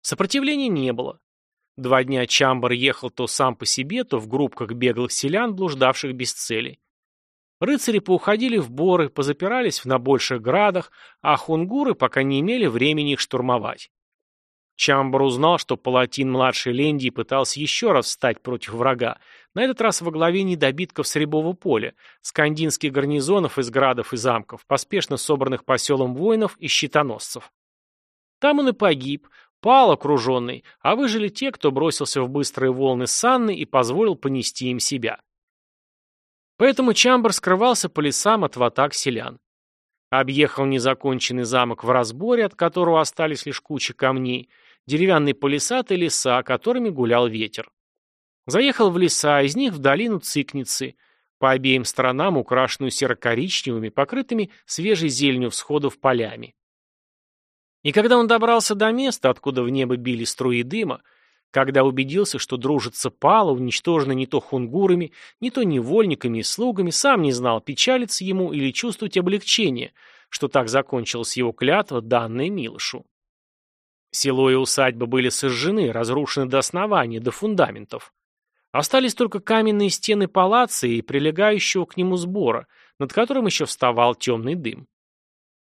Сопротивления не было. Два дня Чамбар ехал то сам по себе, то в группках беглых селян, блуждавших без цели. Рыцари поуходили в боры, позапирались на больших градах, а хунгуры пока не имели времени их штурмовать. Чамбар узнал, что палатин младшей Лендии пытался еще раз встать против врага, на этот раз во главе недобитков с Рябого поля, скандинских гарнизонов из градов и замков, поспешно собранных по селам воинов и щитоносцев. Там он и погиб, пал окруженный, а выжили те, кто бросился в быстрые волны Санны и позволил понести им себя. Поэтому Чамбар скрывался по лесам от ватак селян. Объехал незаконченный замок в разборе, от которого остались лишь куча камней, деревянные палисады и леса, которыми гулял ветер. Заехал в леса, из них в долину Цикницы, по обеим сторонам украшенную серо-коричневыми, покрытыми свежей зеленью всходов полями. И когда он добрался до места, откуда в небо били струи дыма, когда убедился, что дружится Пала, уничтожена не то хунгурами, не то невольниками и слугами, сам не знал, печалиться ему или чувствовать облегчение, что так закончилась его клятва, данная Милошу. Село и усадьба были сожжены, разрушены до основания, до фундаментов. Остались только каменные стены палаца и прилегающего к нему сбора, над которым еще вставал темный дым.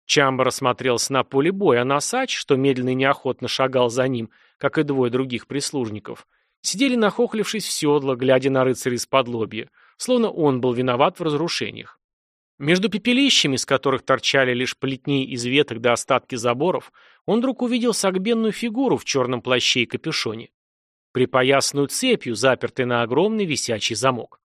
Чамбар осмотрелся на поле боя, а Носач, что медленно и неохотно шагал за ним, как и двое других прислужников, сидели нахохлившись в седло, глядя на рыцаря из-под лобья, словно он был виноват в разрушениях. Между пепелищами, с которых торчали лишь плетни из веток до остатки заборов, он вдруг увидел согбенную фигуру в черном плаще и капюшоне, припоясанную цепью, запертой на огромный висячий замок.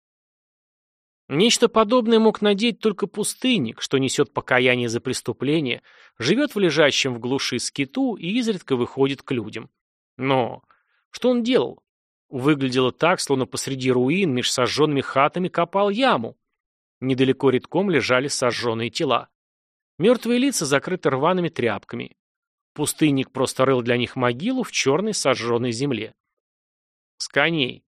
Нечто подобное мог надеть только пустынник, что несет покаяние за преступление, живет в лежащем в глуши скиту и изредка выходит к людям. Но что он делал? Выглядело так, словно посреди руин меж сожженными хатами копал яму. Недалеко редком лежали сожженные тела. Мертвые лица закрыты рваными тряпками. Пустынник просто рыл для них могилу в черной сожженной земле. С коней.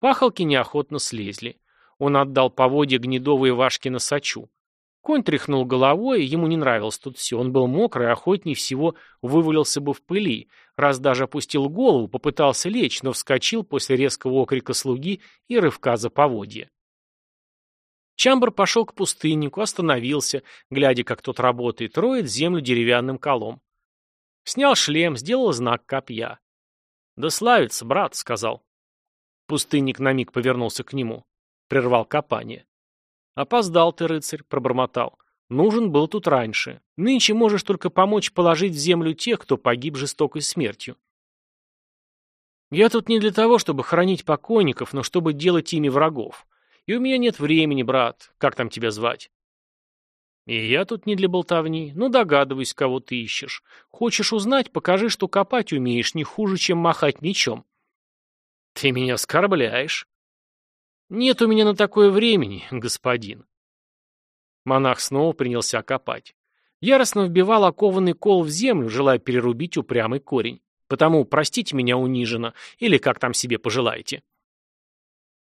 Пахалки неохотно слезли. Он отдал поводья гнедовые Вашки на сачу. Конь тряхнул головой, ему не нравилось тут все. Он был мокрый, охотнее всего вывалился бы в пыли, раз даже опустил голову, попытался лечь, но вскочил после резкого окрика слуги и рывка за поводья. Чамбар пошел к пустыннику, остановился, глядя, как тот работает, роет землю деревянным колом. Снял шлем, сделал знак копья. «Да славится, брат», — сказал. Пустынник на миг повернулся к нему. Прервал копание. «Опоздал ты, рыцарь», — пробормотал. «Нужен был тут раньше. Нынче можешь только помочь положить в землю тех, кто погиб жестокой смертью». «Я тут не для того, чтобы хранить покойников, но чтобы делать ими врагов. И у меня нет времени, брат. Как там тебя звать?» «И я тут не для болтовни. Ну, догадываюсь, кого ты ищешь. Хочешь узнать, покажи, что копать умеешь не хуже, чем махать мечом». «Ты меня оскорбляешь». «Нет у меня на такое времени, господин». Монах снова принялся копать. Яростно вбивал окованный кол в землю, желая перерубить упрямый корень. Потому простите меня униженно, или как там себе пожелаете.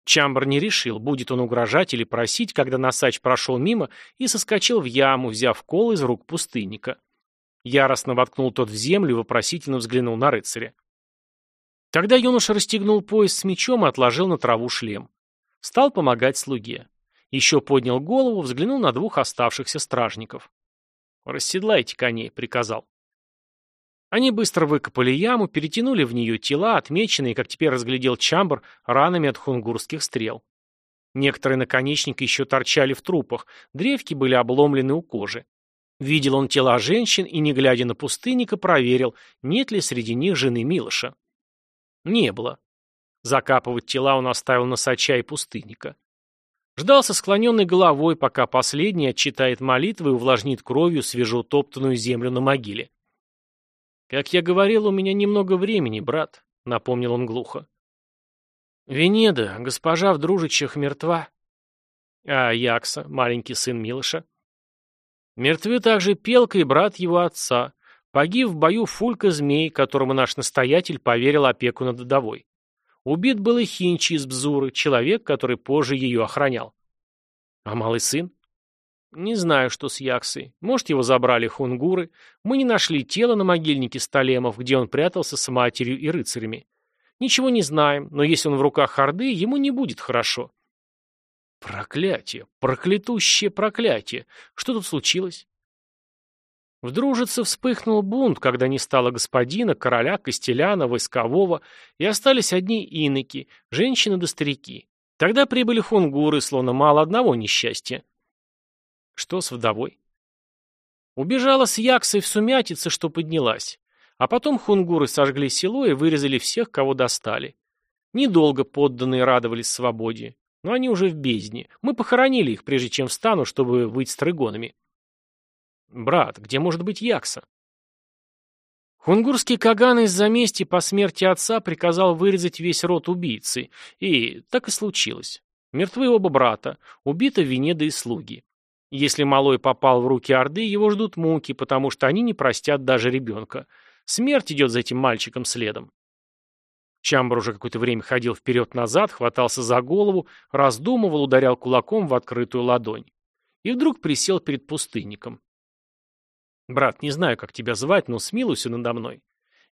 Чамбер не решил, будет он угрожать или просить, когда Носач прошел мимо и соскочил в яму, взяв кол из рук пустынника. Яростно воткнул тот в землю и вопросительно взглянул на рыцаря. Тогда юноша расстегнул пояс с мечом и отложил на траву шлем. Стал помогать слуге. Еще поднял голову, взглянул на двух оставшихся стражников. «Расседлайте коней», — приказал. Они быстро выкопали яму, перетянули в нее тела, отмеченные, как теперь разглядел Чамбар, ранами от хунгурских стрел. Некоторые наконечники еще торчали в трупах, древки были обломлены у кожи. Видел он тела женщин и, не глядя на пустынника, проверил, нет ли среди них жены Милоша. Не было. Закапывать тела он оставил на Сача и пустынника. Ждался склоненной головой, пока последний отчитает молитвы и увлажнит кровью свежеутоптанную землю на могиле. «Как я говорил, у меня немного времени, брат», — напомнил он глухо. «Венеда, госпожа в дружичах мертва». «А Якса, маленький сын Милоша?» «Мертвы также Пелка и брат его отца. Погиб в бою Фулька-змей, которому наш настоятель поверил опеку над вдовой. Убит был и Хинчи из Бзуры, человек, который позже ее охранял». «А малый сын?» Не знаю, что с Яксой. Может, его забрали хунгуры. Мы не нашли тело на могильнике Сталемов, где он прятался с матерью и рыцарями. Ничего не знаем, но если он в руках Орды, ему не будет хорошо. Проклятие! Проклятущее проклятие! Что тут случилось? В Дружице вспыхнул бунт, когда не стало господина, короля, костеляна, войскового, и остались одни иноки, женщины да старики. Тогда прибыли хунгуры, словно мало одного несчастья. Что с вдовой? Убежала с Яксой в сумятице, что поднялась. А потом хунгуры сожгли село и вырезали всех, кого достали. Недолго подданные радовались свободе. Но они уже в бездне. Мы похоронили их, прежде чем встану, чтобы выйти с тригонами. Брат, где может быть Якса? Хунгурский Каган из-за мести по смерти отца приказал вырезать весь род убийцы. И так и случилось. Мертвы оба брата, убиты Венеда и слуги. Если малой попал в руки Орды, его ждут муки, потому что они не простят даже ребенка. Смерть идет за этим мальчиком следом. Чамбар уже какое-то время ходил вперед-назад, хватался за голову, раздумывал, ударял кулаком в открытую ладонь. И вдруг присел перед пустынником. «Брат, не знаю, как тебя звать, но смилуйся надо мной.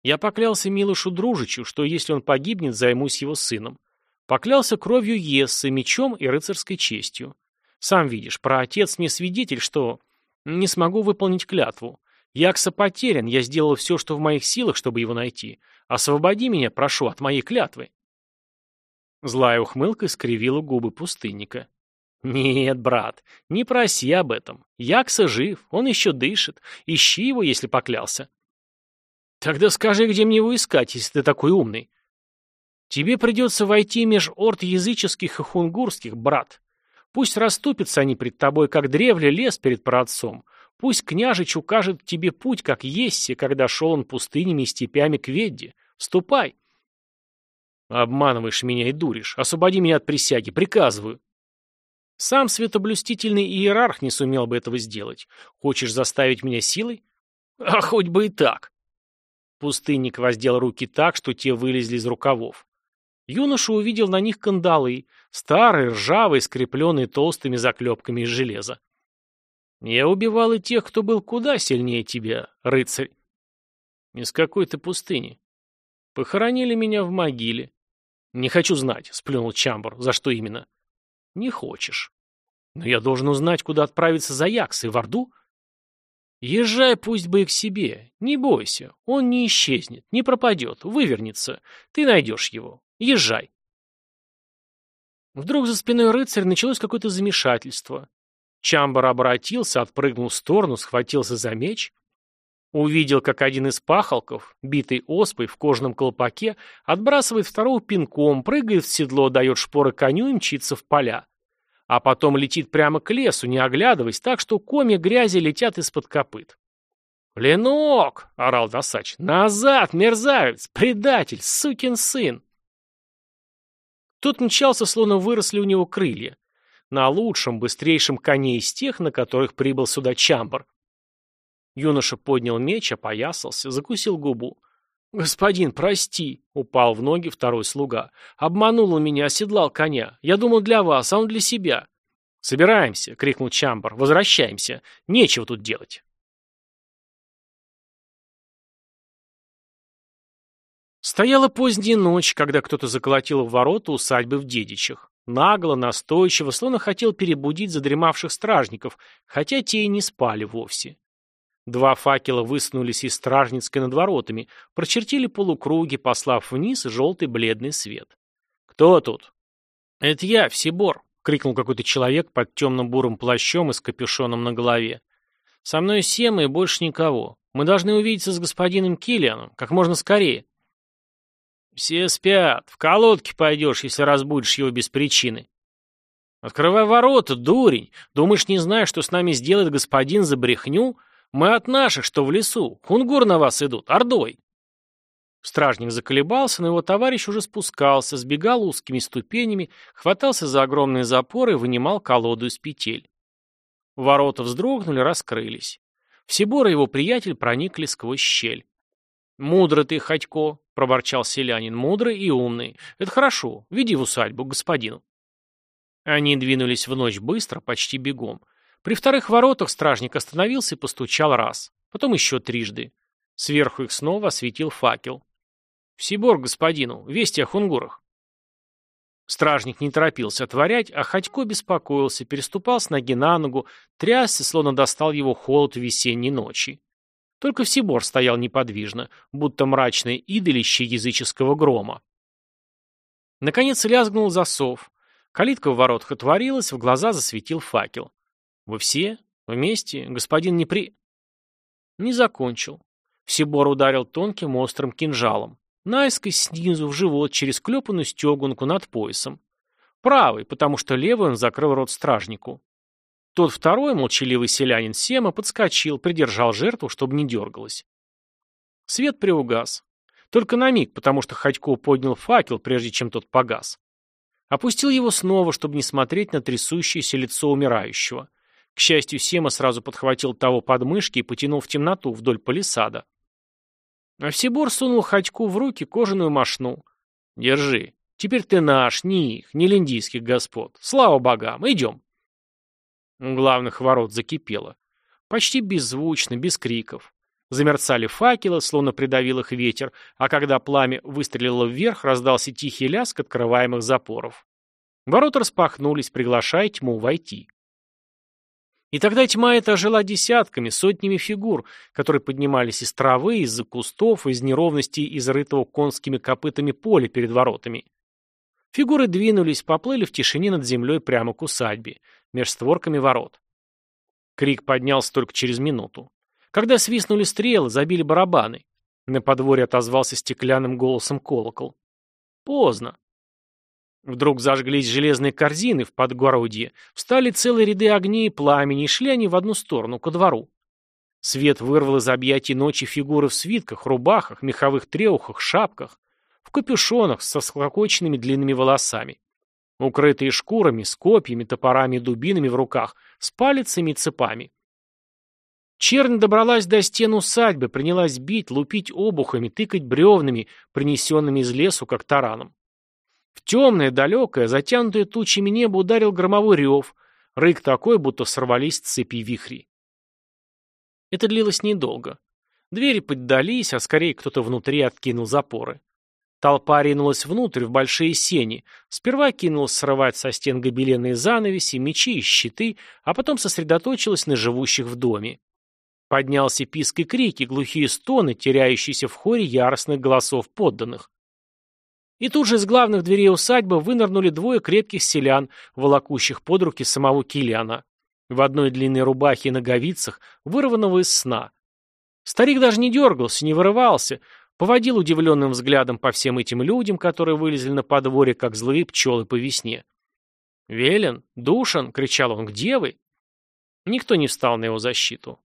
Я поклялся Милошу Дружичу, что если он погибнет, займусь его сыном. Поклялся кровью Ессы, мечом и рыцарской честью. Сам видишь, про отец мне свидетель, что не смогу выполнить клятву. Якса потерян, я сделал все, что в моих силах, чтобы его найти. Освободи меня, прошу, от моей клятвы. Злая ухмылка скривила губы пустынника. «Нет, брат, не проси об этом. Якса жив, он еще дышит. Ищи его, если поклялся». «Тогда скажи, где мне его искать, если ты такой умный». «Тебе придется войти меж орд языческих и хунгурских, брат. Пусть расступятся они пред тобой, как древле лес перед праотцом. Пусть княжич укажет тебе путь, как Ессе, когда шел он пустынями и степями к Ведде. Ступай. Обманываешь меня и дуришь. Освободи меня от присяги, приказываю. Сам светоблюстительный иерарх не сумел бы этого сделать. Хочешь заставить меня силой? А хоть бы и так. Пустынник воздел руки так, что те вылезли из рукавов. Юноша увидел на них кандалы, старые, ржавые, скрепленные толстыми заклепками из железа. Я убивал и тех, кто был куда сильнее тебя, рыцарь. Из какой ты пустыни? Похоронили меня в могиле. Не хочу знать, сплюнул Чамбур. За что именно? Не хочешь. Но я должен узнать, куда отправиться за Яксой, в Орду? Езжай пусть бы и к себе. Не бойся. Он не исчезнет, не пропадет, вывернется. Ты найдешь его. Езжай. Вдруг за спиной рыцаря началось какое-то замешательство. Чамбар обратился, отпрыгнул в сторону, схватился за меч. Увидел, как один из пахалков, битый оспой в кожаном колпаке, отбрасывает второго пинком, прыгает в седло, дает шпоры коню и мчится в поля. А потом летит прямо к лесу, не оглядываясь, так что коми грязи летят из-под копыт. «Ленок!» — орал Досач. «Назад, мерзавец! Предатель! Сукин сын!» Тот мчался, словно выросли у него крылья на лучшем, быстрейшем коне из тех, на которых прибыл сюда Чамбар. Юноша поднял меч, опоясался, закусил губу. «Господин, прости!» — упал в ноги второй слуга. «Обманул он меня, оседлал коня. Я думал для вас, а он для себя». «Собираемся!» — крикнул Чамбар. «Возвращаемся! Нечего тут делать!» Стояла поздняя ночь, когда кто-то заколотил в ворота усадьбы в Дедичах. Нагло, настойчиво, словно хотел перебудить задремавших стражников, хотя те и не спали вовсе. Два факела высунулись из стражницкой над воротами, прочертили полукруги, послав вниз желтый бледный свет. «Кто тут?» «Это я, Всебор», — крикнул какой-то человек под темным бурым плащом и с капюшоном на голове. «Со мной Сема и больше никого. Мы должны увидеться с господином Киллианом, как можно скорее». «Все спят. В колодке пойдешь, если разбудишь его без причины». «Открывай ворота, дурень. Думаешь, не знаю, что с нами сделает господин за брехню? Мы от наших, что в лесу. Хунгур на вас идут, ордой». Стражник заколебался, но его товарищ уже спускался, сбегал узкими ступенями, хватался за огромные запоры и вынимал колоду из петель. Ворота вздрогнули, раскрылись. Всебор и его приятель проникли сквозь щель. «Мудро ты, Ходько», — проворчал селянин, — «мудрый и умный. Это хорошо. Веди в усадьбу господину». Они двинулись в ночь быстро, почти бегом. При вторых воротах стражник остановился и постучал раз, потом еще трижды. Сверху их снова осветил факел. «Всебор господину, вести о хунгурах». Стражник не торопился отворять, а Ходько беспокоился, переступал с ноги на ногу, трясся, словно достал его холод весенней ночи. Только Всебор стоял неподвижно, будто мрачное идолище языческого грома. Наконец лязгнул засов. Калитка в воротах отворилась, в глаза засветил факел. «Вы все? Вместе? Господин не при...» Не закончил. Всебор ударил тонким острым кинжалом. Наискось снизу, в живот, через клепанную стегунку над поясом. Правый, потому что левый он закрыл рот стражнику. Тот второй, молчаливый селянин Сема, подскочил, придержал жертву, чтобы не дергалась. Свет приугас. Только на миг, потому что Ходько поднял факел, прежде чем тот погас. Опустил его снова, чтобы не смотреть на трясущееся лицо умирающего. К счастью, Сема сразу подхватил того подмышки и потянул в темноту вдоль палисада. А Всебор сунул Ходьку в руки кожаную мошну. «Держи. Теперь ты наш, не их, не линдийских господ. Слава богам, идем!» Главных ворот закипело. Почти беззвучно, без криков. Замерцали факелы, словно придавил их ветер, а когда пламя выстрелило вверх, раздался тихий лязг открываемых запоров. Ворота распахнулись, приглашая тьму войти. И тогда тьма эта ожила десятками, сотнями фигур, которые поднимались из травы, из-за кустов, из неровностей изрытого конскими копытами поля перед воротами. Фигуры двинулись, поплыли в тишине над землей прямо к усадьбе, меж створками ворот. Крик поднялся только через минуту. Когда свистнули стрелы, забили барабаны. На подворье отозвался стеклянным голосом колокол. Поздно. Вдруг зажглись железные корзины в подгородье, встали целые ряды огней и пламени, и шли они в одну сторону, ко двору. Свет вырвал из объятий ночи фигуры в свитках, рубахах, меховых треухах, шапках, в капюшонах со склокоченными длинными волосами. Укрытые шкурами, с копьями, топорами и дубинами в руках, с палицами и цепами. Чернь добралась до стен усадьбы, принялась бить, лупить обухами, тыкать бревнами, принесенными из лесу, как тараном. В темное, далекое, затянутое тучами небо ударил громовой рев, рык такой, будто сорвались цепи вихри. Это длилось недолго. Двери поддались, а скорее кто-то внутри откинул запоры. Толпа ринулась внутрь, в большие сени. Сперва кинулась срывать со стен гобеленные занавеси, мечи и щиты, а потом сосредоточилась на живущих в доме. Поднялся писк и крики, глухие стоны, теряющиеся в хоре яростных голосов подданных. И тут же из главных дверей усадьбы вынырнули двое крепких селян, волокущих под руки самого Килиана. В одной длинной рубахе и ноговицах, вырванного из сна. Старик даже не дергался, не вырывался, поводил удивленным взглядом по всем этим людям, которые вылезли на подворье, как злые пчелы по весне. «Велен, Душан!» — кричал он, «где вы?» Никто не встал на его защиту.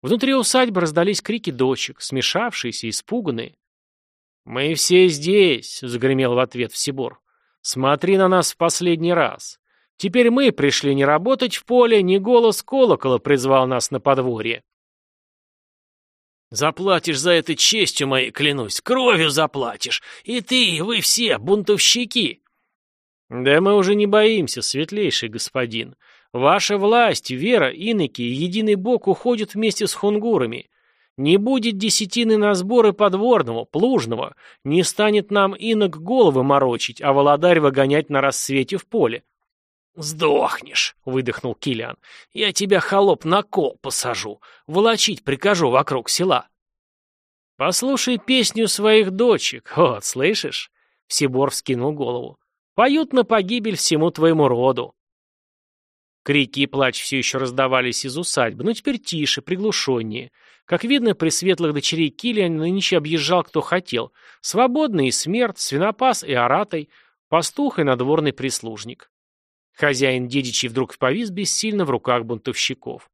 Внутри усадьбы раздались крики дочек, смешавшиеся, испуганные. «Мы все здесь», — загремел в ответ Всебор. «Смотри на нас в последний раз. Теперь мы пришли не работать в поле, ни голос колокола призвал нас на подворье». «Заплатишь за это честью моей, клянусь, кровью заплатишь. И ты, и вы все, бунтовщики». «Да мы уже не боимся, светлейший господин. Ваша власть, вера, иноки единый бог уходят вместе с хунгурами. Не будет десятины на сборы подворного, плужного, не станет нам инок головы морочить, а володарь выгонять на рассвете в поле. «Сдохнешь», — выдохнул Килиан. «Я тебя, холоп, на кол посажу, волочить прикажу вокруг села». «Послушай песню своих дочек, вот, слышишь?» Всебор вскинул голову. «Поют на погибель всему твоему роду». Крики и плач все еще раздавались из усадьбы, но теперь тише, приглушеннее. Как видно, при светлых дочерей Киллиан нынче объезжал кто хотел. Свободный и смерть, свинопас и аратой, пастух и надворный прислужник. Хозяин дедичий вдруг повис бессильно в руках бунтовщиков.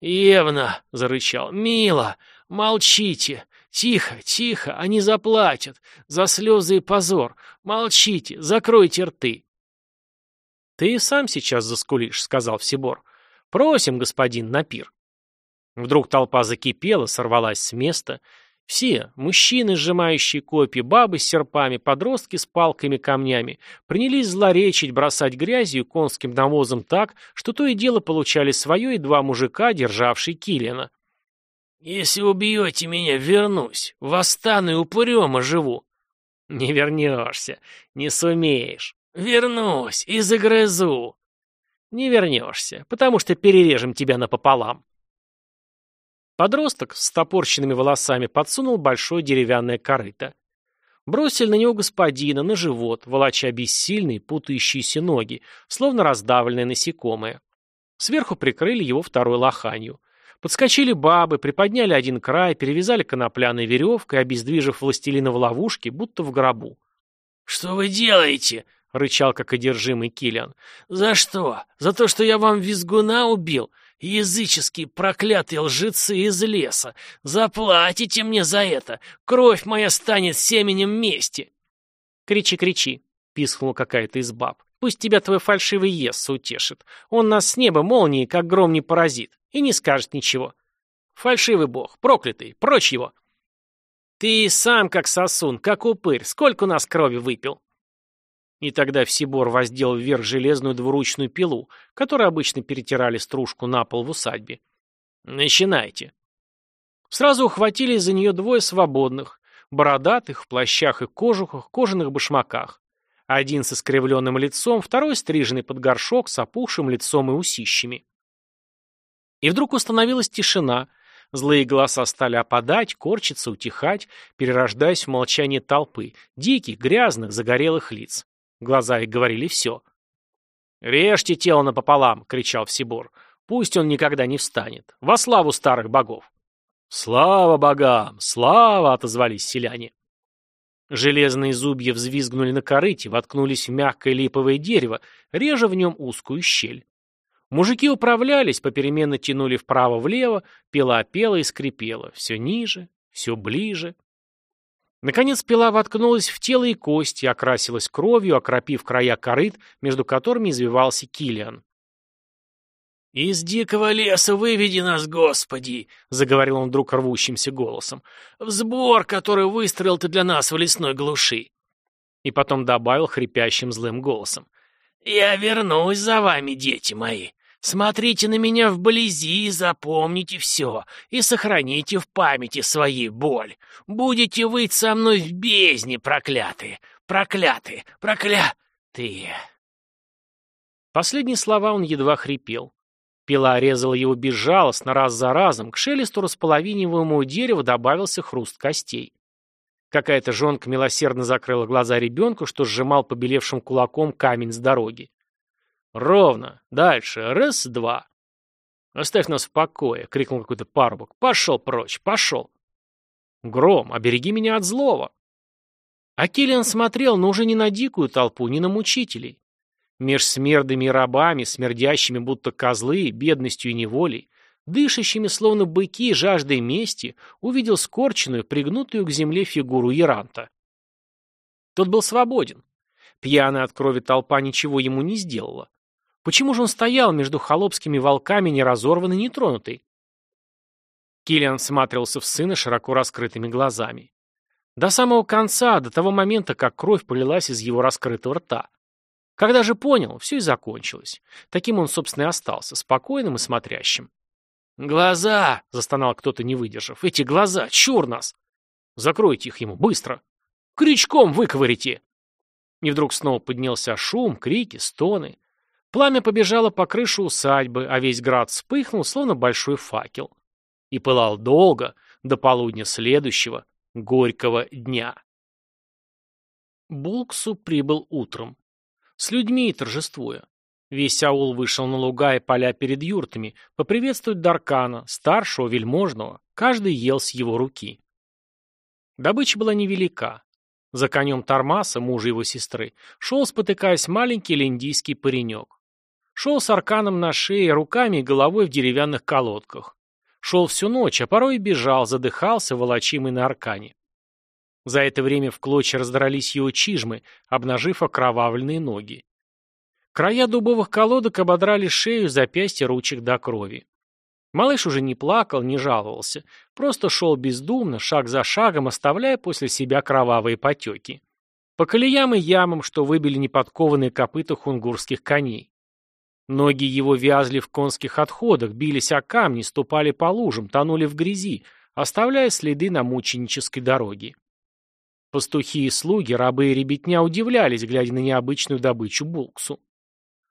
«Евна!» — зарычал. «Мила! Молчите! Тихо, тихо! Они заплатят! За слезы и позор! Молчите! Закройте рты!» «Ты и сам сейчас заскулишь», — сказал Всебор. «Просим, господин, на пир». Вдруг толпа закипела, сорвалась с места. Все, мужчины, сжимающие копья, бабы с серпами, подростки с палками камнями, принялись злоречить, бросать грязью конским навозом так, что то и дело получали свое и два мужика, державшие Киллиана. «Если убьете меня, вернусь. Восстану и упырем оживу». «Не вернешься. Не сумеешь». «Вернусь и загрызу». «Не вернешься, потому что перережем тебя напополам». Подросток с топорщенными волосами подсунул большое деревянное корыто. Бросили на него господина, на живот, волоча бессильные, путающиеся ноги, словно раздавленные насекомые. Сверху прикрыли его второй лоханью. Подскочили бабы, приподняли один край, перевязали конопляной веревкой, обездвижив властелина в ловушке, будто в гробу. «Что вы делаете?» — рычал, как одержимый Киллиан. «За что? За то, что я вам визгуна убил? Языческие проклятые лжецы из леса! Заплатите мне за это! Кровь моя станет семенем мести!» «Кричи, кричи!» — пискнула какая-то из баб. «Пусть тебя твой фальшивый Есса утешит. Он нас с неба молнией, как гром не поразит, и не скажет ничего. Фальшивый бог, проклятый, прочь его!» «Ты сам как сосун, как упырь. Сколько у нас крови выпил?» И тогда Всебор воздел вверх железную двуручную пилу, которой обычно перетирали стружку на пол в усадьбе. «Начинайте». Сразу ухватились за нее двое свободных, бородатых, в плащах и кожухах, кожаных башмаках. Один с искривленным лицом, второй стриженный под горшок с опухшим лицом и усищами. И вдруг установилась тишина, Злые голоса стали опадать, корчиться, утихать, перерождаясь в молчание толпы, диких, грязных, загорелых лиц. Глаза их говорили все. «Режьте тело напополам!» — кричал Всебор. «Пусть он никогда не встанет. Во славу старых богов!» «Слава богам! Слава!» — отозвались селяне. Железные зубья взвизгнули на корыте, воткнулись в мягкое липовое дерево, реже в нем узкую щель. Мужики управлялись, попеременно тянули вправо-влево, пила пела и скрипела, все ниже, все ближе. Наконец пила воткнулась в тело и кости, окрасилась кровью, окропив края корыт, между которыми извивался Килиан. «Из дикого леса выведи нас, Господи!» — заговорил он вдруг рвущимся голосом. «В сбор, который выстроил ты для нас в лесной глуши!» И потом добавил хрипящим злым голосом. «Я вернусь за вами, дети мои. Смотрите на меня вблизи, запомните все и сохраните в памяти своей боль. Будете выть со мной в бездне, проклятые, проклятые, проклятые. Последние слова он едва хрипел. Пила резала его безжалостно, раз за разом, к шелесту располовиниваемого дерева добавился хруст костей. Какая-то жонка милосердно закрыла глаза ребенку, что сжимал побелевшим кулаком камень с дороги. Ровно. Дальше. Раз, два. Оставь нас в покое, крикнул какой-то парубок. Пошел прочь, пошел. Гром, обереги меня от злого. А Киллиан смотрел, но уже не на дикую толпу, не на мучителей. Меж смердами и рабами, смердящими будто козлы, бедностью и неволей, дышащими словно быки жаждой мести, увидел скорченную, пригнутую к земле фигуру Яранта. Тот был свободен. Пьяная от крови толпа ничего ему не сделала. Почему же он стоял между холопскими волками, не разорванный, не тронутый? Киллиан всматривался в сына широко раскрытыми глазами. До самого конца, до того момента, как кровь полилась из его раскрытого рта. Когда же понял, все и закончилось. Таким он, собственно, и остался, спокойным и смотрящим. «Глаза!» — застонал кто-то, не выдержав. «Эти глаза! Чур нас!» «Закройте их ему, быстро!» «Крючком выковырите!» И вдруг снова поднялся шум, крики, стоны. Пламя побежало по крыше усадьбы, а весь град вспыхнул, словно большой факел. И пылал долго, до полудня следующего, горького дня. Булксу прибыл утром. С людьми и торжествуя. Весь аул вышел на луга и поля перед юртами, поприветствовать Даркана, старшего, вельможного. Каждый ел с его руки. Добыча была невелика. За конем Тормаса, мужа его сестры, шел, спотыкаясь, маленький линдийский паренек. Шел с арканом на шее, руками и головой в деревянных колодках. Шел всю ночь, а порой бежал, задыхался, волочимый на аркане. За это время в клочья раздрались его чижмы, обнажив окровавленные ноги. Края дубовых колодок ободрали шею, запястья, ручек до крови. Малыш уже не плакал, не жаловался, просто шел бездумно, шаг за шагом, оставляя после себя кровавые потеки. По колеям и ямам, что выбили неподкованные копыта хунгурских коней. Ноги его вязли в конских отходах, бились о камни, ступали по лужам, тонули в грязи, оставляя следы на мученической дороге. Пастухи и слуги, рабы и ребятня удивлялись, глядя на необычную добычу Булксу.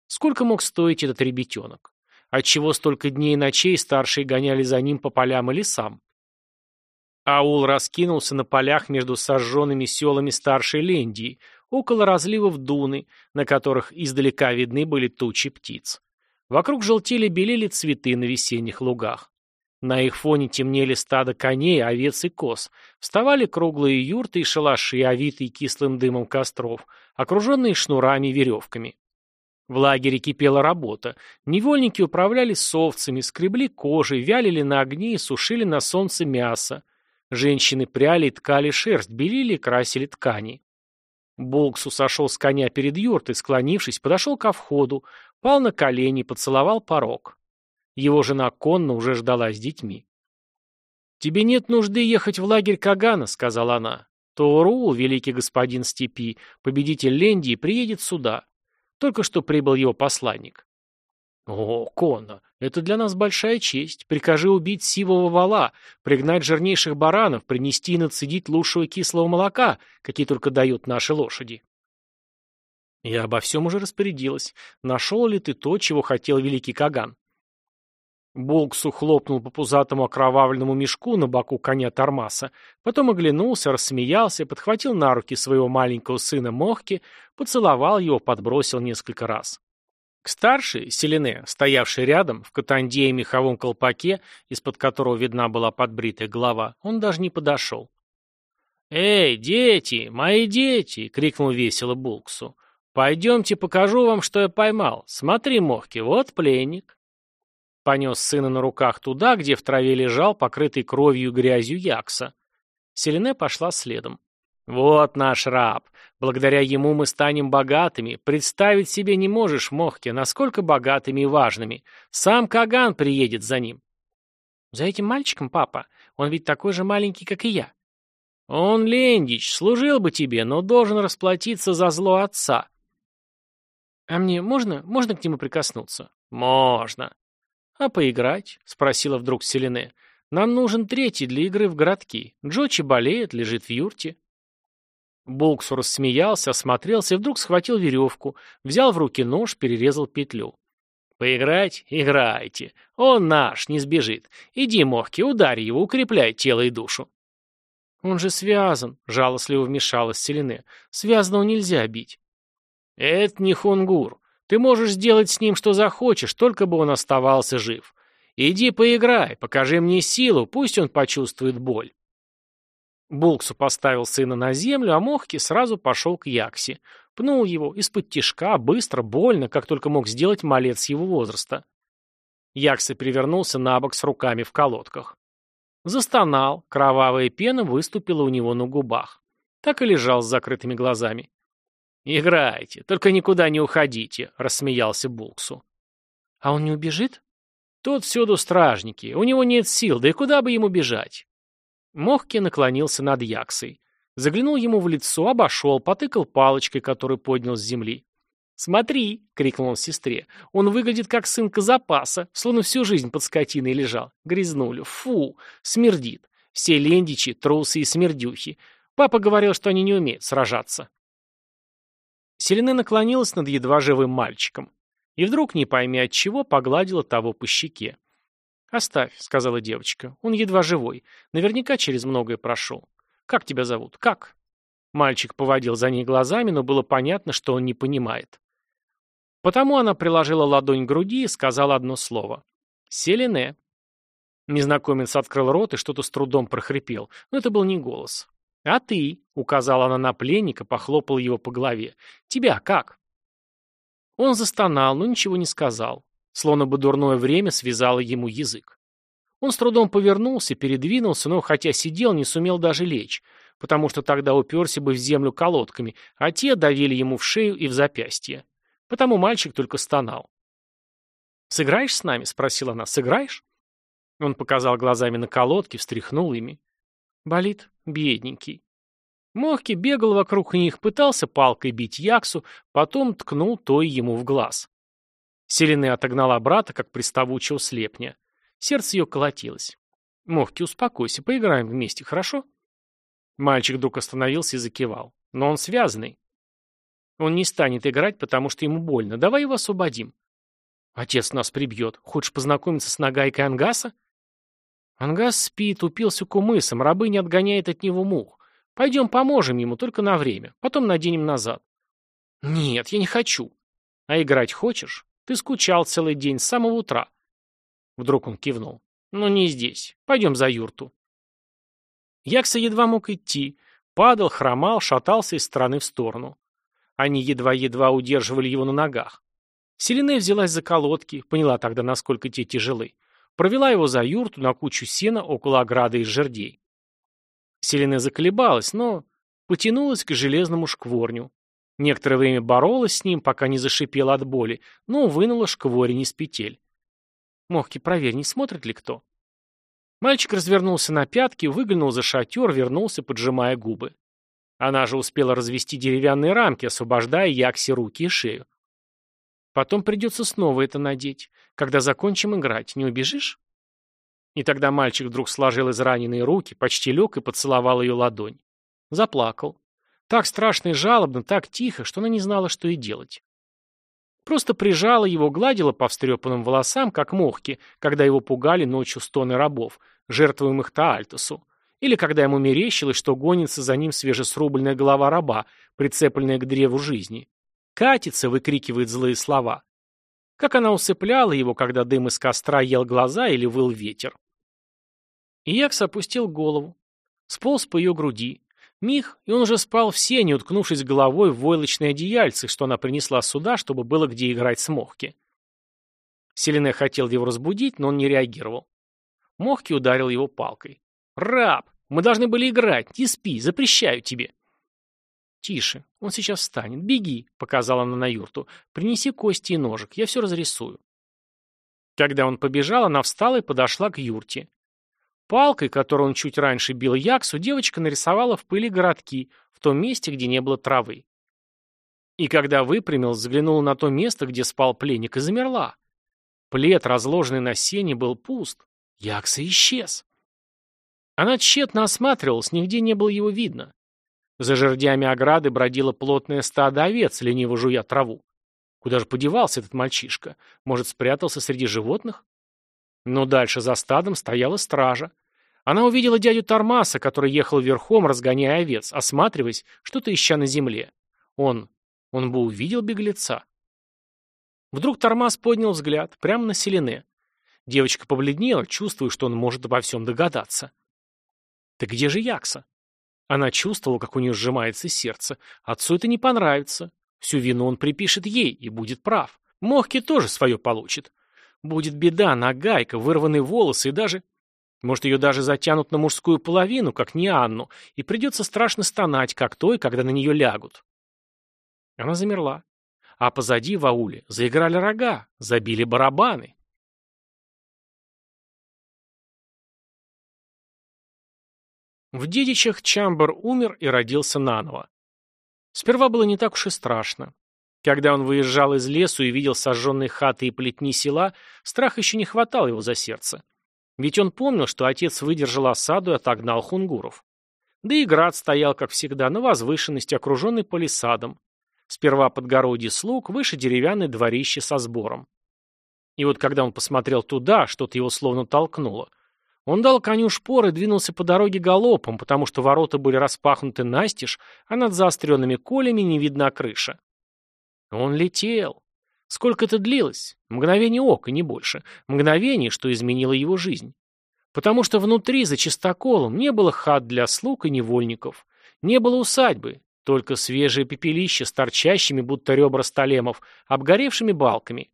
Сколько мог стоить этот ребятенок? Отчего столько дней и ночей старшие гоняли за ним по полям и лесам? Аул раскинулся на полях между сожженными селами старшей Лендии, около разливов Дуны, на которых издалека видны были тучи птиц. Вокруг желтели-белели цветы на весенних лугах. На их фоне темнели стадо коней, овец и коз. Вставали круглые юрты и шалаши, овитые кислым дымом костров, окруженные шнурами и веревками. В лагере кипела работа. Невольники управляли совцами, скребли кожей, вялили на огне и сушили на солнце мясо. Женщины пряли и ткали шерсть, белили и красили ткани. Болксу сошел с коня перед юртой, склонившись, подошел ко входу, пал на колени, поцеловал порог. Его жена Конна уже ждала с детьми. «Тебе нет нужды ехать в лагерь Кагана», — сказала она. «Тоурул, великий господин степи, победитель Лендии, приедет сюда. Только что прибыл его посланник». «О, Конна, это для нас большая честь. Прикажи убить сивого вала, пригнать жирнейших баранов, принести и нацедить лучшего кислого молока, какие только дают наши лошади». Я обо всем уже распорядилась. Нашел ли ты то, чего хотел великий Каган? Болксу хлопнул по пузатому окровавленному мешку на боку коня Тормаса, потом оглянулся, рассмеялся, подхватил на руки своего маленького сына Мохки, поцеловал его, подбросил несколько раз. К старшей, Селене, стоявшей рядом, в катанде и меховом колпаке, из-под которого видна была подбритая голова, он даже не подошел. «Эй, дети, мои дети!» — крикнул весело Булксу. «Пойдемте покажу вам, что я поймал. Смотри, Мохки, вот пленник». Понес сына на руках туда, где в траве лежал, покрытый кровью и грязью Якса. Селене пошла следом. «Вот наш раб. Благодаря ему мы станем богатыми. Представить себе не можешь, Мохке, насколько богатыми и важными. Сам Каган приедет за ним». «За этим мальчиком, папа? Он ведь такой же маленький, как и я». «Он, Лендич, служил бы тебе, но должен расплатиться за зло отца». «А мне можно, можно к нему прикоснуться?» «Можно». «А поиграть?» — спросила вдруг Селене. «Нам нужен третий для игры в городки. Джочи болеет, лежит в юрте». Болксу рассмеялся, осмотрелся и вдруг схватил веревку, взял в руки нож, перерезал петлю. «Поиграть? Играйте. Он наш, не сбежит. Иди, Мохки, ударь его, укрепляй тело и душу». «Он же связан», — жалостливо вмешалась Селене. «Связанного нельзя бить». «Это не хунгур. Ты можешь сделать с ним что захочешь, только бы он оставался жив. Иди поиграй, покажи мне силу, пусть он почувствует боль. Булксу поставил сына на землю, а Мохки сразу пошел к Яксе. Пнул его из-под тишка, быстро, больно, как только мог сделать малец его возраста. Якса перевернулся на бок с руками в колодках. Застонал, кровавая пена выступила у него на губах. Так и лежал с закрытыми глазами. «Играйте, только никуда не уходите», — рассмеялся Булксу. «А он не убежит?» «Тут всюду стражники, у него нет сил, да и куда бы ему бежать?» Мохки наклонился над Яксой. Заглянул ему в лицо, обошел, потыкал палочкой, которую поднял с земли. «Смотри!» — крикнул он сестре. «Он выглядит как сын запаса, словно всю жизнь под скотиной лежал. Грязнули. Фу! Смердит. Все лендичи, трусы и смердюхи. Папа говорил, что они не умеют сражаться». Селене наклонилась над едва живым мальчиком. И вдруг, не пойми от чего, погладила того по щеке. «Оставь», — сказала девочка. «Он едва живой. Наверняка через многое прошел. Как тебя зовут? Как?» Мальчик поводил за ней глазами, но было понятно, что он не понимает. Потому она приложила ладонь к груди и сказала одно слово. «Селене». Незнакомец открыл рот и что-то с трудом прохрипел, но это был не голос. «А ты?» — указала она на пленника, похлопала его по голове. «Тебя как?» Он застонал, но ничего не сказал. Словно бы дурное время связало ему язык. Он с трудом повернулся, передвинулся, но, хотя сидел, не сумел даже лечь, потому что тогда уперся бы в землю колодками, а те давили ему в шею и в запястье. Потому мальчик только стонал. «Сыграешь с нами?» — спросила она. «Сыграешь?» Он показал глазами на колодки, встряхнул ими. «Болит?» Бедненький. Мохки бегал вокруг них, пытался палкой бить Яксу, потом ткнул той ему в глаз. Селене отогнала брата, как приставучего слепня. Сердце ее колотилось. «Мохки, успокойся, поиграем вместе, хорошо?» Мальчик вдруг остановился и закивал. Но он связанный. Он не станет играть, потому что ему больно. Давай его освободим. Отец нас прибьет. Хочешь познакомиться с нагайкой Ангаса? Ангас спит, упился кумысом, рабы не отгоняет от него мух. Пойдем поможем ему, только на время. Потом наденем назад. Нет, я не хочу. А играть хочешь? Ты скучал целый день, с самого утра. Вдруг он кивнул. Ну, не здесь. Пойдем за юрту. Якса едва мог идти. Падал, хромал, шатался из стороны в сторону. Они едва-едва удерживали его на ногах. Селене взялась за колодки, поняла тогда, насколько те тяжелы. Провела его за юрту на кучу сена около ограды из жердей. Селене заколебалась, но потянулась к железному шкворню. Некоторое время боролась с ним, пока не зашипела от боли, но вынула шкворень из петель. Мохки, проверь, не смотрит ли кто. Мальчик развернулся на пятки, выглянул за шатер, вернулся, поджимая губы. Она же успела развести деревянные рамки, освобождая Яксе руки и шею. Потом придется снова это надеть. Когда закончим играть, не убежишь? И тогда мальчик вдруг сложил израненные руки, почти лег и поцеловал ее ладонь. Заплакал. Так страшно и жалобно, так тихо, что она не знала, что и делать. Просто прижала его, гладила по встрепанным волосам, как мохки, когда его пугали ночью стоны рабов, жертвуемых Таальтосу, или когда ему мерещилось, что гонится за ним свежесрубленная голова раба, прицепленная к древу жизни. Катится, выкрикивает злые слова. Как она усыпляла его, когда дым из костра ел глаза или выл ветер. Иякс опустил голову. Сполз по ее груди. Миг, и он уже спал в сене, уткнувшись головой в войлочные одеяльце, что она принесла сюда, чтобы было где играть с Мохки. Селене хотел его разбудить, но он не реагировал. Мохки ударил его палкой. «Раб! Мы должны были играть! Не спи! Запрещаю тебе!» «Тише, он сейчас встанет. Беги», — показала она на юрту. «Принеси кости и ножик, я все разрисую». Когда он побежал, она встала и подошла к юрте. Палкой, которой он чуть раньше бил Яксу, девочка нарисовала в пыли городки, в том месте, где не было травы. И когда выпрямилась, взглянула на то место, где спал пленник, и замерла. Плед, разложенный на сене, был пуст. Якса исчез. Она тщетно осматривалась, нигде не было его видно. За жердями ограды бродило плотное стадо овец, лениво жуя траву. Куда же подевался этот мальчишка? Может, спрятался среди животных? Но дальше за стадом стояла стража. Она увидела дядю Тормаса, который ехал верхом, разгоняя овец, осматриваясь, что-то ища на земле. Он... он бы увидел беглеца. Вдруг Тормас поднял взгляд, прямо на Селене. Девочка побледнела, чувствуя, что он может обо всем догадаться. «Так где же Якса?» Она чувствовала, как у нее сжимается сердце. Отцу это не понравится. Всю вину он припишет ей и будет прав. Мохки тоже свое получит. Будет беда, нагайка, вырванные волосы и даже... Может, ее даже затянут на мужскую половину, как не Анну, и придется страшно стонать, как той, когда на нее лягут. Она замерла. А позади в ауле заиграли рога, забили барабаны. В Дедичах Чамбер умер и родился наново. Сперва было не так уж и страшно. Когда он выезжал из лесу и видел сожженные хаты и плетни села, страх еще не хватал его за сердце. Ведь он помнил, что отец выдержал осаду и отогнал хунгуров. Да и град стоял, как всегда, на возвышенности, окруженный палисадом. Сперва подгородье слуг, выше деревянное дворище со сбором. И вот когда он посмотрел туда, что-то его словно толкнуло. Он дал коню шпор и двинулся по дороге галопом, потому что ворота были распахнуты настежь, а над заостренными колями не видна крыша. Он летел. Сколько это длилось? Мгновение ока, не больше. Мгновение, что изменило его жизнь. Потому что внутри, за чистоколом, не было хат для слуг и невольников. Не было усадьбы, только свежее пепелище с торчащими, будто ребра столемов, обгоревшими балками,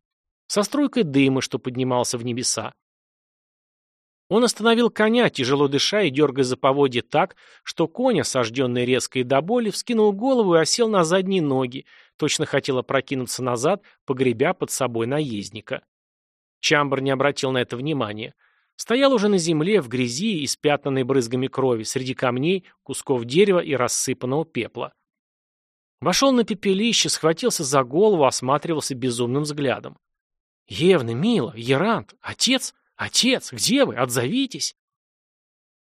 со струйкой дыма, что поднимался в небеса. Он остановил коня, тяжело дыша и дергая за поводья так, что конь, осажденный резко и до боли, вскинул голову и осел на задние ноги, точно хотел опрокинуться назад, погребя под собой наездника. Чамбер не обратил на это внимания. Стоял уже на земле, в грязи, испятнанной брызгами крови, среди камней, кусков дерева и рассыпанного пепла. Вошел на пепелище, схватился за голову, осматривался безумным взглядом. «Евна, Мила, Ерант, отец!» «Отец, где вы? Отзовитесь!»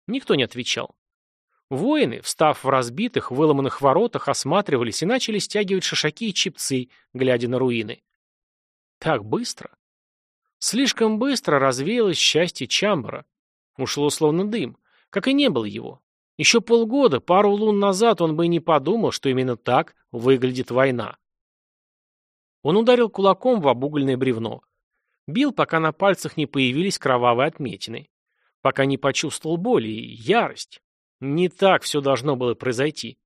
Никто не отвечал. Воины, встав в разбитых, выломанных воротах, осматривались и начали стягивать шишаки и чипцы, глядя на руины. Так быстро. Слишком быстро развеялось счастье Чамбара. Ушло словно дым, как и не было его. Еще полгода, пару лун назад он бы и не подумал, что именно так выглядит война. Он ударил кулаком в обугленное бревно. Бил, пока на пальцах не появились кровавые отметины. Пока не почувствовал боль и ярость. Не так все должно было произойти.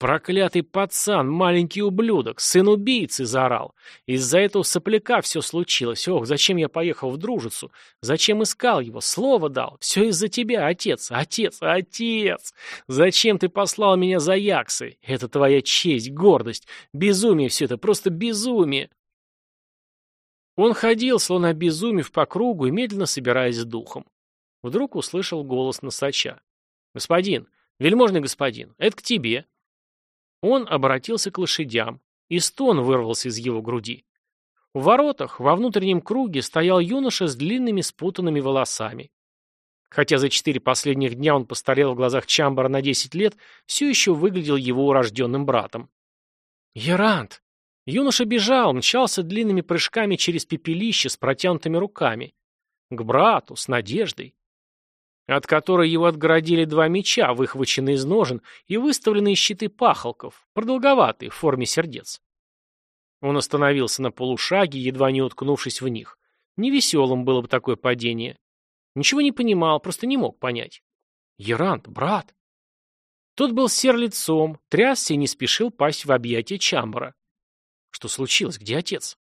Проклятый пацан, маленький ублюдок, сын убийцы, заорал. Из-за этого сопляка все случилось. Ох, зачем я поехал в Дружицу? Зачем искал его? Слово дал. Все из-за тебя, отец, отец, отец. Зачем ты послал меня за Яксы? Это твоя честь, гордость. Безумие все это, просто безумие. Он ходил, словно обезумев по кругу и медленно собираясь с духом. Вдруг услышал голос носача. «Господин, вельможный господин, это к тебе». Он обратился к лошадям, и стон вырвался из его груди. В воротах, во внутреннем круге, стоял юноша с длинными спутанными волосами. Хотя за четыре последних дня он постарел в глазах Чамбара на десять лет, все еще выглядел его урожденным братом. «Ярант!» Юноша бежал, мчался длинными прыжками через пепелище с протянутыми руками. К брату, с надеждой от которой его отгородили два меча, выхваченные из ножен, и выставленные щиты пахолков, продолговатые, в форме сердец. Он остановился на полушаге, едва не уткнувшись в них. Невеселым было бы такое падение. Ничего не понимал, просто не мог понять. «Ерант, брат!» Тот был сер лицом, трясся и не спешил пасть в объятия Чамбара. Что случилось? Где отец?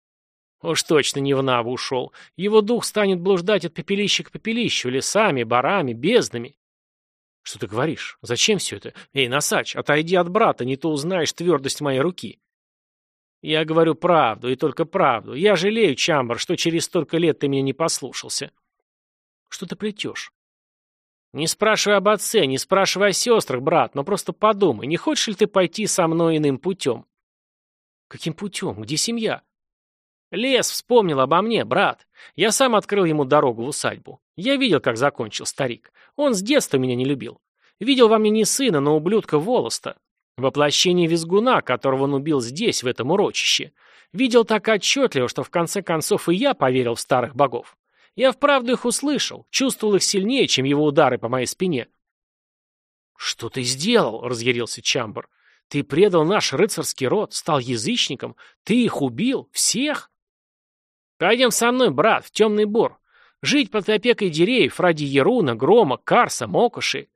Уж точно не в Наву ушел. Его дух станет блуждать от пепелища к пепелищу, лесами, барами, безднами. Что ты говоришь? Зачем все это? Эй, Носач, отойди от брата, не то узнаешь твердость моей руки. Я говорю правду, и только правду. Я жалею, Чамбар, что через столько лет ты меня не послушался. Что ты плетешь? Не спрашивай об отце, не спрашивай о сестрах, брат, но просто подумай, не хочешь ли ты пойти со мной иным путем? Каким путем? Где семья? Лес вспомнил обо мне, брат. Я сам открыл ему дорогу в усадьбу. Я видел, как закончил старик. Он с детства меня не любил. Видел во мне не сына, но ублюдка Волоста. Воплощение визгуна, которого он убил здесь, в этом урочище. Видел так отчетливо, что в конце концов и я поверил в старых богов. Я вправду их услышал, чувствовал их сильнее, чем его удары по моей спине. «Что ты сделал?» — разъярился Чамбар. «Ты предал наш рыцарский род, стал язычником, ты их убил, всех?» Пойдем со мной, брат, в темный бор. Жить под опекой деревьев ради Еруна, Грома, Карса, Мокоши.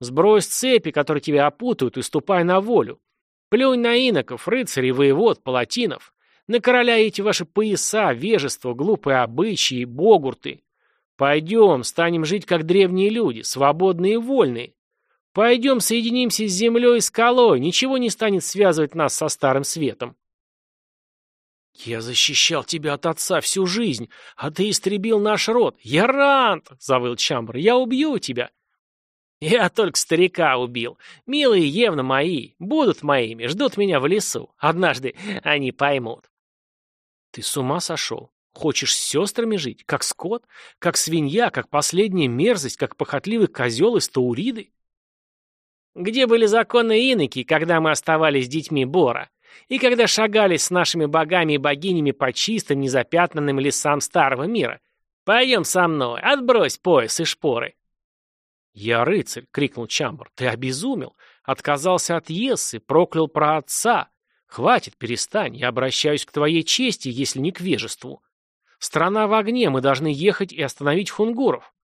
Сбрось цепи, которые тебя опутают, и ступай на волю. Плюнь на иноков, рыцарей, воевод, палатинов. На короля эти ваши пояса, вежество, глупые обычаи, богурты. Пойдем, станем жить как древние люди, свободные и вольные. Пойдем, соединимся с землей и скалой, ничего не станет связывать нас со старым светом. «Я защищал тебя от отца всю жизнь, а ты истребил наш род. Ярант!» — завыл Чамбр. «Я убью тебя!» «Я только старика убил. Милые Евна мои, будут моими, ждут меня в лесу. Однажды они поймут». «Ты с ума сошел? Хочешь с сестрами жить? Как скот? Как свинья? Как последняя мерзость? Как похотливый козел из Тауриды?» «Где были законные иноки, когда мы оставались детьми Бора? И когда шагали с нашими богами и богинями по чистым, незапятнанным лесам старого мира. Пойдем со мной, отбрось пояс и шпоры. «Я рыцарь!» — крикнул Чамбар. «Ты обезумел! Отказался от Ессы, проклял про отца! Хватит, перестань, я обращаюсь к твоей чести, если не к вежеству. Страна в огне, мы должны ехать и остановить хунгуров».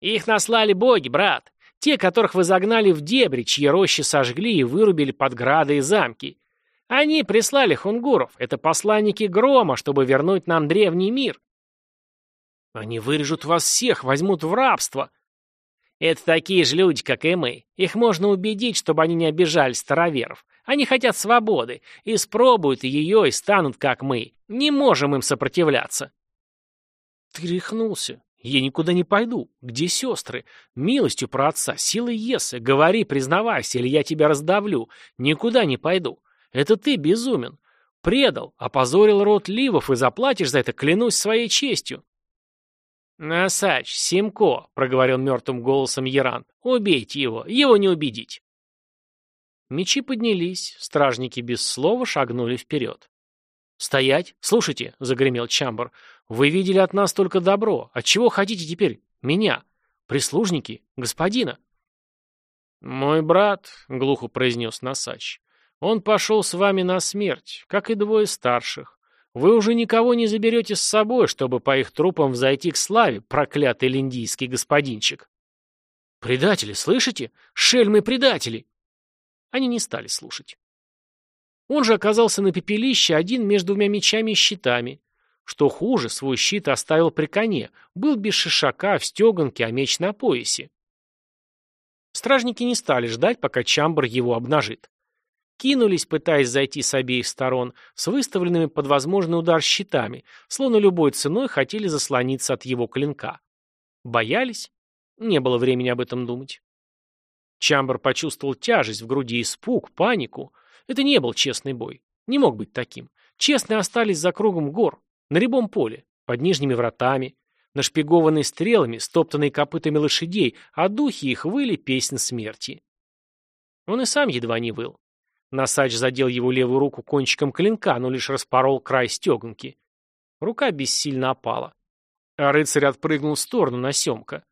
«Их наслали боги, брат, те, которых вы загнали в дебри, чьи рощи сожгли и вырубили под грады и замки. Они прислали хунгуров. Это посланники грома, чтобы вернуть нам древний мир. Они вырежут вас всех, возьмут в рабство. Это такие же люди, как и мы. Их можно убедить, чтобы они не обижали староверов. Они хотят свободы, испробуют ее и станут, как мы. Не можем им сопротивляться. Ты рехнулся. Я никуда не пойду. Где сестры? Милостью про отца, силой Есы. Говори, признавайся, или я тебя раздавлю. Никуда не пойду. Это ты безумен. Предал, опозорил род Ливов и заплатишь за это, клянусь своей честью. «Насач, Симко», — проговорил мертвым голосом Ярант, — «убейте его, его не убедить». Мечи поднялись, стражники без слова шагнули вперед. «Стоять! Слушайте!» — загремел Чамбар. «Вы видели от нас только добро. Отчего хотите теперь меня? Прислужники? Господина?» «Мой брат», — глухо произнес Носач, — «он пошел с вами на смерть, как и двое старших. Вы уже никого не заберете с собой, чтобы по их трупам взойти к славе, проклятый линдийский господинчик. Предатели, слышите? Шельмы-предатели! Они не стали слушать. Он же оказался на пепелище один между двумя мечами и щитами. Что хуже, свой щит оставил при коне, был без шишака, в стеганке, а меч на поясе. Стражники не стали ждать, пока Чамбар его обнажит кинулись, пытаясь зайти с обеих сторон, с выставленными под возможный удар щитами, словно любой ценой хотели заслониться от его клинка. Боялись? Не было времени об этом думать. Чамбер почувствовал тяжесть в груди, испуг, панику. Это не был честный бой. Не мог быть таким. Честные остались за кругом гор, на рябом поле, под нижними вратами, нашпигованные стрелами, стоптанные копытами лошадей, а духи их выли песнь смерти. Он и сам едва не выл. Носач задел его левую руку кончиком клинка, но лишь распорол край стеганки. Рука бессильно опала. А рыцарь отпрыгнул в сторону на семка.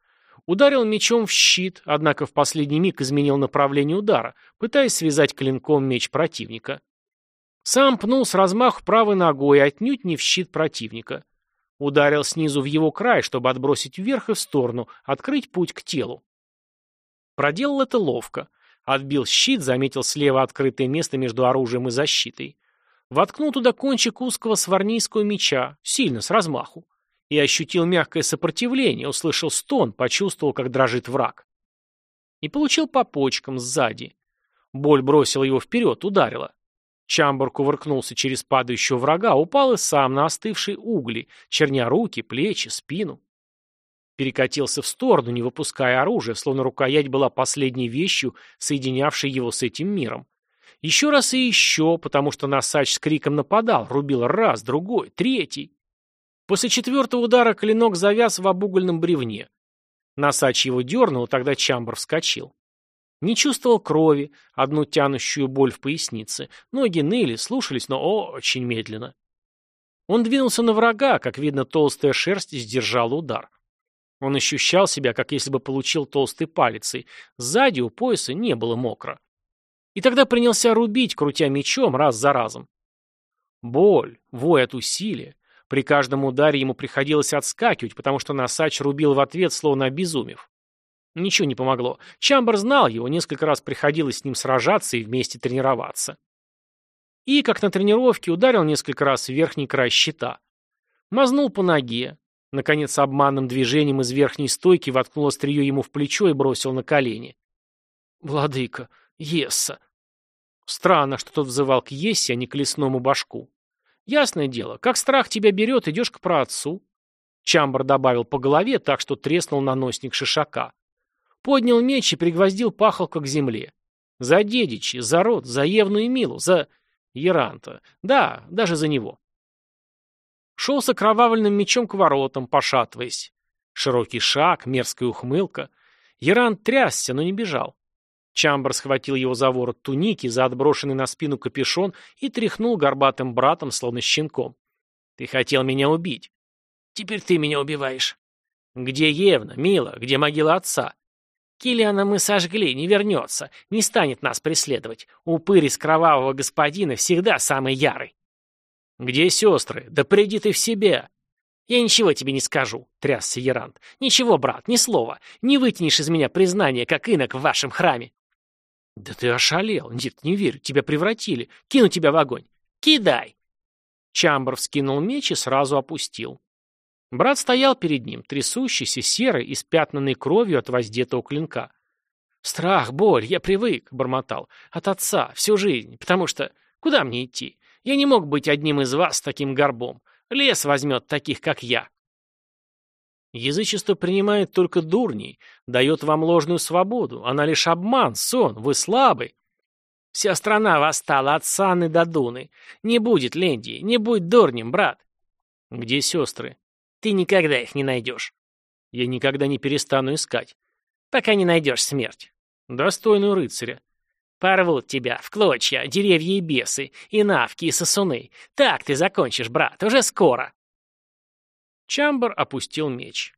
Ударил мечом в щит, однако в последний миг изменил направление удара, пытаясь связать клинком меч противника. Сам пнул с размаху правой ногой, отнюдь не в щит противника. Ударил снизу в его край, чтобы отбросить вверх и в сторону, открыть путь к телу. Проделал это ловко. Отбил щит, заметил слева открытое место между оружием и защитой. Воткнул туда кончик узкого сварнийского меча, сильно, с размаху. И ощутил мягкое сопротивление, услышал стон, почувствовал, как дрожит враг. И получил по почкам сзади. Боль бросила его вперед, ударила. Чамбар кувыркнулся через падающего врага, упал и сам на остывшие угли, черня руки, плечи, спину перекатился в сторону, не выпуская оружия, словно рукоять была последней вещью, соединявшей его с этим миром. Еще раз и еще, потому что Носач с криком нападал, рубил раз, другой, третий. После четвертого удара клинок завяз в обугольном бревне. Носач его дернул, тогда Чамбар вскочил. Не чувствовал крови, одну тянущую боль в пояснице. Ноги ныли, слушались, но очень медленно. Он двинулся на врага, как видно, толстая шерсть сдержала удар. Он ощущал себя, как если бы получил толстой палицей. Сзади у пояса не было мокро. И тогда принялся рубить, крутя мечом раз за разом. Боль, вой от усилия. При каждом ударе ему приходилось отскакивать, потому что Носач рубил в ответ, словно обезумев. Ничего не помогло. Чамбер знал его, несколько раз приходилось с ним сражаться и вместе тренироваться. И, как на тренировке, ударил несколько раз в верхний край щита. Мазнул по ноге, Наконец, обманным движением из верхней стойки воткнул острие ему в плечо и бросил на колени. «Владыка, Есса!» Странно, что тот взывал к Ессе, а не к лесному башку. «Ясное дело, как страх тебя берет, идешь к праотцу». Чамбар добавил по голове так, что треснул наносник шишака. Поднял меч и пригвоздил пахалка к земле. За дедичи, за род, за Евну и Милу, за Еранта. Да, даже за него. Шел с окровавленным мечом к воротам, пошатываясь. Широкий шаг, мерзкая ухмылка. Яран трясся, но не бежал. Чамбер схватил его за ворот туники, за отброшенный на спину капюшон и тряхнул горбатым братом, словно щенком. «Ты хотел меня убить. Теперь ты меня убиваешь». «Где Евна, мила? Где могила отца?» «Киллиана мы сожгли, не вернется, не станет нас преследовать. Упырь из кровавого господина всегда самый ярый». «Где сестры? Да приди ты в себя!» «Я ничего тебе не скажу», — трясся Ярант. «Ничего, брат, ни слова. Не вытянешь из меня признание, как инок в вашем храме». «Да ты ошалел. Нет, не верю. Тебя превратили. Кину тебя в огонь. Кидай!» Чамбр вскинул меч и сразу опустил. Брат стоял перед ним, трясущийся, серый, испятнанный кровью от воздетого клинка. «Страх, боль, я привык», — бормотал, — «от отца, всю жизнь, потому что... Куда мне идти? Я не мог быть одним из вас с таким горбом. Лес возьмет таких, как я. Язычество принимает только дурней, дает вам ложную свободу. Она лишь обман, сон, вы слабы. Вся страна восстала от Саны до Дуны. Не будет Ленди, не будь дурнем, брат. Где сестры? Ты никогда их не найдешь. Я никогда не перестану искать. Пока не найдешь смерть. Достойную рыцаря. Порвут тебя в клочья, деревья и бесы, и навки, и сосуны. Так ты закончишь, брат, уже скоро. Чамбар опустил меч.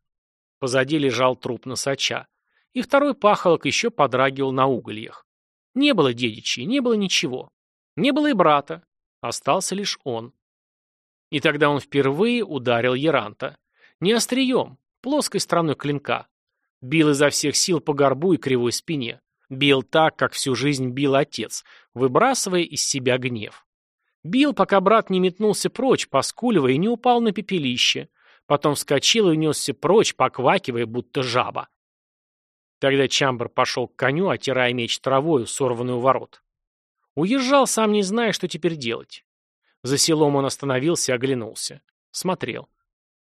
Позади лежал труп носача. И второй пахолок еще подрагивал на угольях. Не было дедичей, не было ничего. Не было и брата. Остался лишь он. И тогда он впервые ударил Еранта. Не острием, плоской стороной клинка. Бил изо всех сил по горбу и кривой спине. Бил так, как всю жизнь бил отец, выбрасывая из себя гнев. Бил, пока брат не метнулся прочь, поскуливая, и не упал на пепелище. Потом вскочил и унесся прочь, поквакивая, будто жаба. Тогда Чамбер пошел к коню, отирая меч травою, сорванную ворот. Уезжал, сам не зная, что теперь делать. За селом он остановился оглянулся. Смотрел.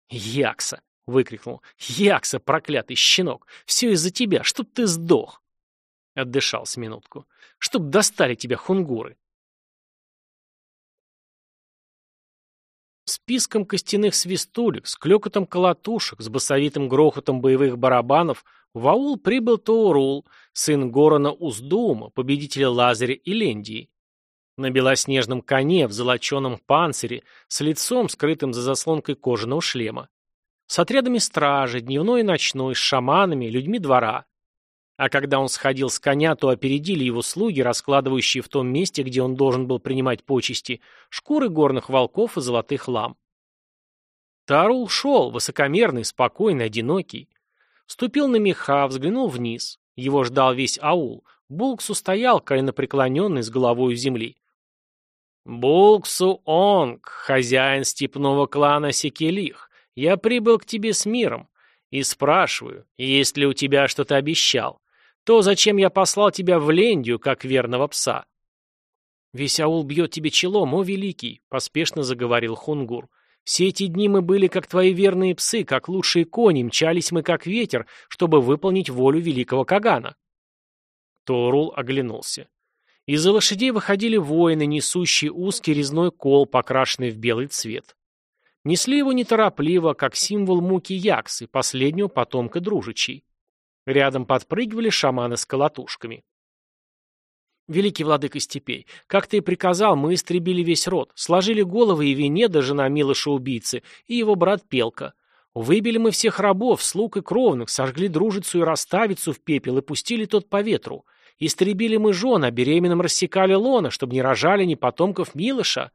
«Якса!» — выкрикнул. «Якса, проклятый щенок! Все из-за тебя, чтоб ты сдох!» Отдышался минутку. Чтоб достали тебя хунгуры. Списком костяных свистулек, с клёкотом колотушек, с басовитым грохотом боевых барабанов в аул прибыл Тоурул, сын Горона Уздума, победителя Лазаря и Лендии. На белоснежном коне, в золоченом панцире, с лицом, скрытым за заслонкой кожаного шлема. С отрядами стражи, дневной и ночной, с шаманами, людьми двора. А когда он сходил с коня, то опередили его слуги, раскладывающие в том месте, где он должен был принимать почести, шкуры горных волков и золотых лам. Тарул шел, высокомерный, спокойный, одинокий. Ступил на меха, взглянул вниз. Его ждал весь аул. Булксу стоял, коленопреклоненный, с головой у земли. «Булксу Онг, хозяин степного клана Секелих, я прибыл к тебе с миром и спрашиваю, есть ли у тебя что-то обещал. То, зачем я послал тебя в Лендию, как верного пса. Весь аул бьет тебе челом, о великий, поспешно заговорил Хунгур. Все эти дни мы были как твои верные псы, как лучшие кони, мчались мы как ветер, чтобы выполнить волю великого Кагана. Торул оглянулся. Из-за лошадей выходили воины, несущие узкий резной кол, покрашенный в белый цвет. Несли его неторопливо, как символ муки Яксы, последнего потомка дружичей. Рядом подпрыгивали шаманы с колотушками. Великий владыка степей, как ты и приказал, мы истребили весь род, сложили головы и Венеда, жена Милыша-убийцы, и его брат Пелка. Выбили мы всех рабов, слуг и кровных, сожгли дружицу и расставицу в пепел и пустили тот по ветру. Истребили мы жен, а беременным рассекали лона, чтобы не рожали ни потомков Милыша.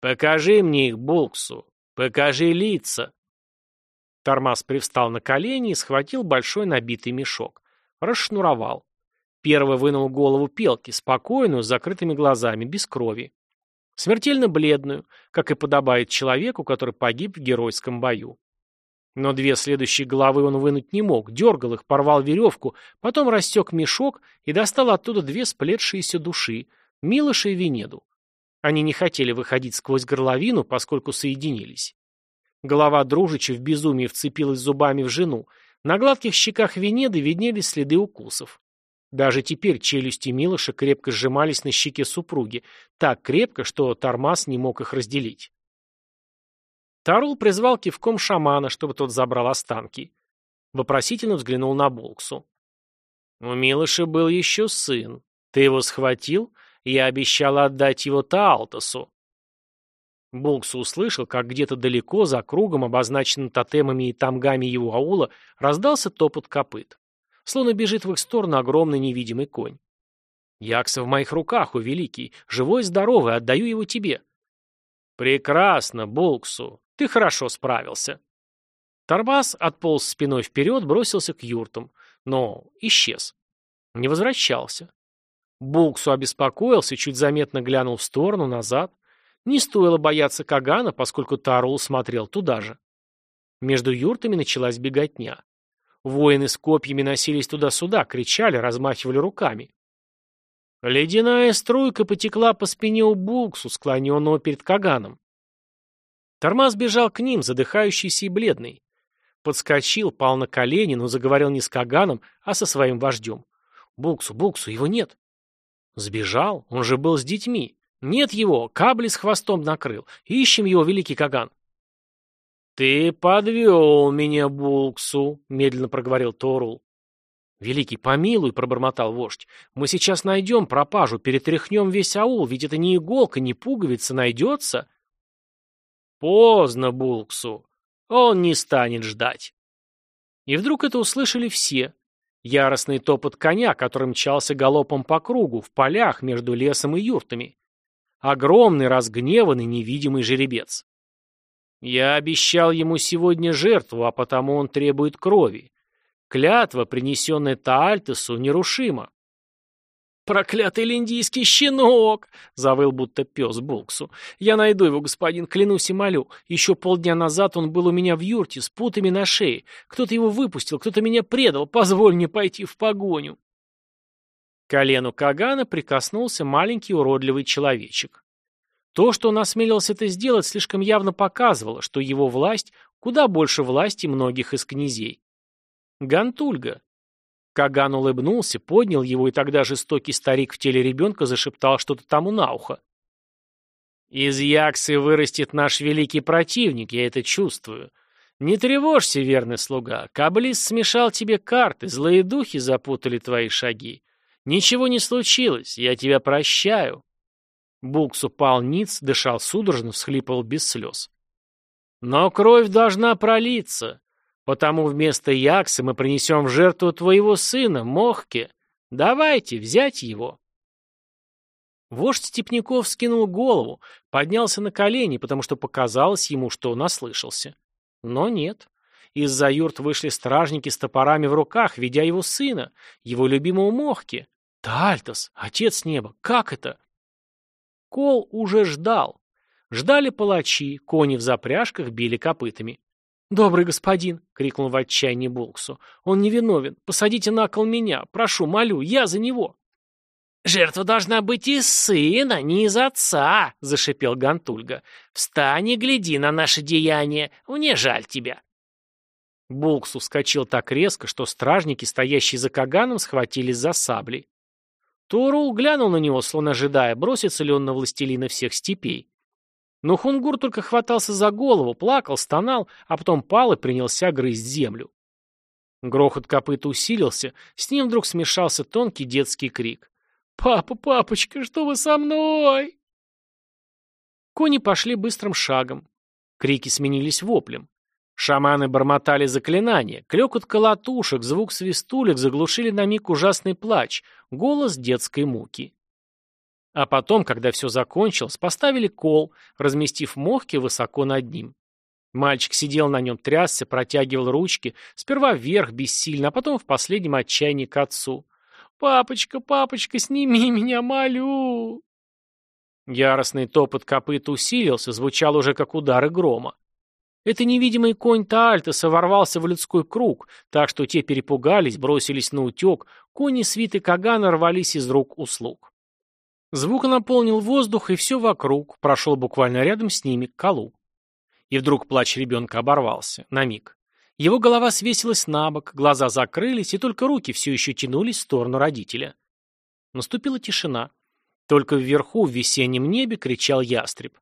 Покажи мне их, Булксу, покажи лица, Тормаз привстал на колени и схватил большой набитый мешок. Расшнуровал. Первый вынул голову пелки, спокойную, с закрытыми глазами, без крови. Смертельно бледную, как и подобает человеку, который погиб в геройском бою. Но две следующие головы он вынуть не мог, дергал их, порвал веревку, потом рассек мешок и достал оттуда две сплетшиеся души, Милоша и Венеду. Они не хотели выходить сквозь горловину, поскольку соединились. Голова дружича в безумии вцепилась зубами в жену. На гладких щеках Венеды виднелись следы укусов. Даже теперь челюсти Милоша крепко сжимались на щеке супруги, так крепко, что Тормаз не мог их разделить. Тарул призвал кивком шамана, чтобы тот забрал останки. Вопросительно взглянул на Болксу. «У Милоша был еще сын. Ты его схватил? Я обещала отдать его Таалтасу». Булкс услышал, как где-то далеко, за кругом, обозначенным тотемами и тамгами его аула, раздался топот копыт. Словно бежит в их сторону огромный невидимый конь. «Якса в моих руках, у великий, живой и здоровый, отдаю его тебе». «Прекрасно, Булксу, ты хорошо справился». Тарбас отполз спиной вперед, бросился к юртам, но исчез. Не возвращался. Булксу обеспокоился, чуть заметно глянул в сторону, назад. Не стоило бояться Кагана, поскольку Тарул смотрел туда же. Между юртами началась беготня. Воины с копьями носились туда-сюда, кричали, размахивали руками. Ледяная струйка потекла по спине у Булксу, склоненного перед Каганом. Тормаз бежал к ним, задыхающийся и бледный. Подскочил, пал на колени, но заговорил не с Каганом, а со своим вождем. «Булксу, Булксу, его нет!» Сбежал, он же был с детьми. «Нет его! Кабли с хвостом накрыл! Ищем его, великий Каган!» «Ты подвел меня, Булксу», — медленно проговорил Торул. «Великий, помилуй», — пробормотал вождь. «Мы сейчас найдем пропажу, перетряхнем весь аул, ведь это не иголка, не пуговица, найдется». «Поздно, Булксу. Он не станет ждать». И вдруг это услышали все. Яростный топот коня, который мчался галопом по кругу, в полях между лесом и юртами. Огромный, разгневанный, невидимый жеребец. Я обещал ему сегодня жертву, а потому он требует крови. Клятва, принесенная Таальтесу, нерушима. «Проклятый линдийский щенок!» — завыл будто пес Булксу. «Я найду его, господин, клянусь и молю. Еще полдня назад он был у меня в юрте с путами на шее. Кто-то его выпустил, кто-то меня предал. Позволь мне пойти в погоню». Колену Кагана прикоснулся маленький уродливый человечек. То, что он осмелился это сделать, слишком явно показывало, что его власть куда больше власти многих из князей. Гантульга. Каган улыбнулся, поднял его, и тогда жестокий старик в теле ребенка зашептал что-то тому на ухо. «Из Яксы вырастет наш великий противник, я это чувствую. Не тревожься, верный слуга. Каблис смешал тебе карты, злые духи запутали твои шаги. Ничего не случилось, я тебя прощаю. Букс упал ниц, дышал судорожно, всхлипывал без слез. «Но кровь должна пролиться, потому вместо Яксы мы принесем в жертву твоего сына, Мохке. Давайте, взять его!» Вождь Степняков скинул голову, поднялся на колени, потому что показалось ему, что он ослышался. Но нет. Из-за юрт вышли стражники с топорами в руках, ведя его сына, его любимого Мохки. Тальтос, отец неба, как это? Кол уже ждал. Ждали палачи, кони в запряжках били копытами. «Добрый господин!» — крикнул в отчаянии Булксу. «Он невиновен. Посадите на кол меня. Прошу, молю, я за него!» «Жертва должна быть из сына, не из отца!» — зашипел Гантульга. «Встань и гляди на наше деяние. Мне жаль тебя!» Булкс вскочил так резко, что стражники, стоящие за Каганом, схватились за сабли. Торул глянул на него, словно ожидая, бросится ли он на властелина всех степей. Но Хунгур только хватался за голову, плакал, стонал, а потом пал и принялся грызть землю. Грохот копыта усилился, с ним вдруг смешался тонкий детский крик. «Папа, папочка, что вы со мной?» Кони пошли быстрым шагом. Крики сменились воплем. Шаманы бормотали заклинания, клёкот колотушек, звук свистулек заглушили на миг ужасный плач, голос детской муки. А потом, когда все закончилось, поставили кол, разместив мохки высоко над ним. Мальчик сидел на нем, трясся, протягивал ручки, сперва вверх, бессильно, а потом в последнем отчаянии к отцу. «Папочка, папочка, сними меня, молю!» Яростный топот копыт усилился, звучал уже как удары грома. Это невидимый конь Таальтеса ворвался в людской круг, так что те перепугались, бросились на утек, кони свиты Кагана рвались из рук услуг. Звук наполнил воздух, и все вокруг, прошел буквально рядом с ними к колу. И вдруг плач ребенка оборвался, на миг. Его голова свесилась на бок, глаза закрылись, и только руки все еще тянулись в сторону родителя. Наступила тишина. Только вверху, в весеннем небе, кричал ястреб.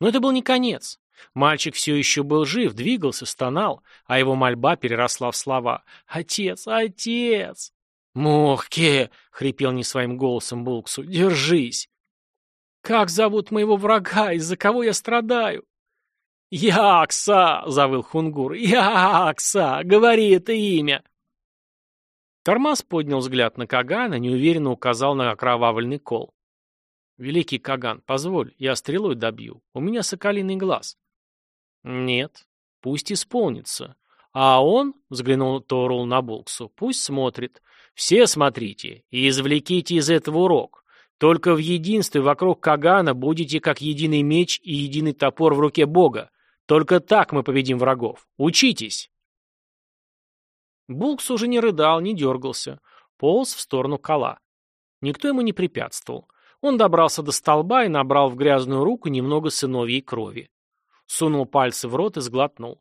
Но это был не конец. Мальчик все еще был жив, двигался, стонал, а его мольба переросла в слова «Отец! Отец!» «Мохке!» — хрипел не своим голосом Булксу. «Держись!» «Как зовут моего врага? Из-за кого я страдаю?» «Якса!» — завыл Хунгур. «Якса! Говори это имя!» Тормаз поднял взгляд на Кагана, неуверенно указал на окровавленный кол. «Великий Каган, позволь, я стрелой добью. У меня соколиный глаз». Нет, пусть исполнится. А он, взглянул Торул на Булксу, пусть смотрит. Все смотрите и извлеките из этого урок. Только в единстве вокруг Кагана будете как единый меч и единый топор в руке Бога. Только так мы победим врагов. Учитесь. Булкс уже не рыдал, не дергался. Полз в сторону кола. Никто ему не препятствовал. Он добрался до столба и набрал в грязную руку немного сыновьей крови. Сунул пальцы в рот и сглотнул.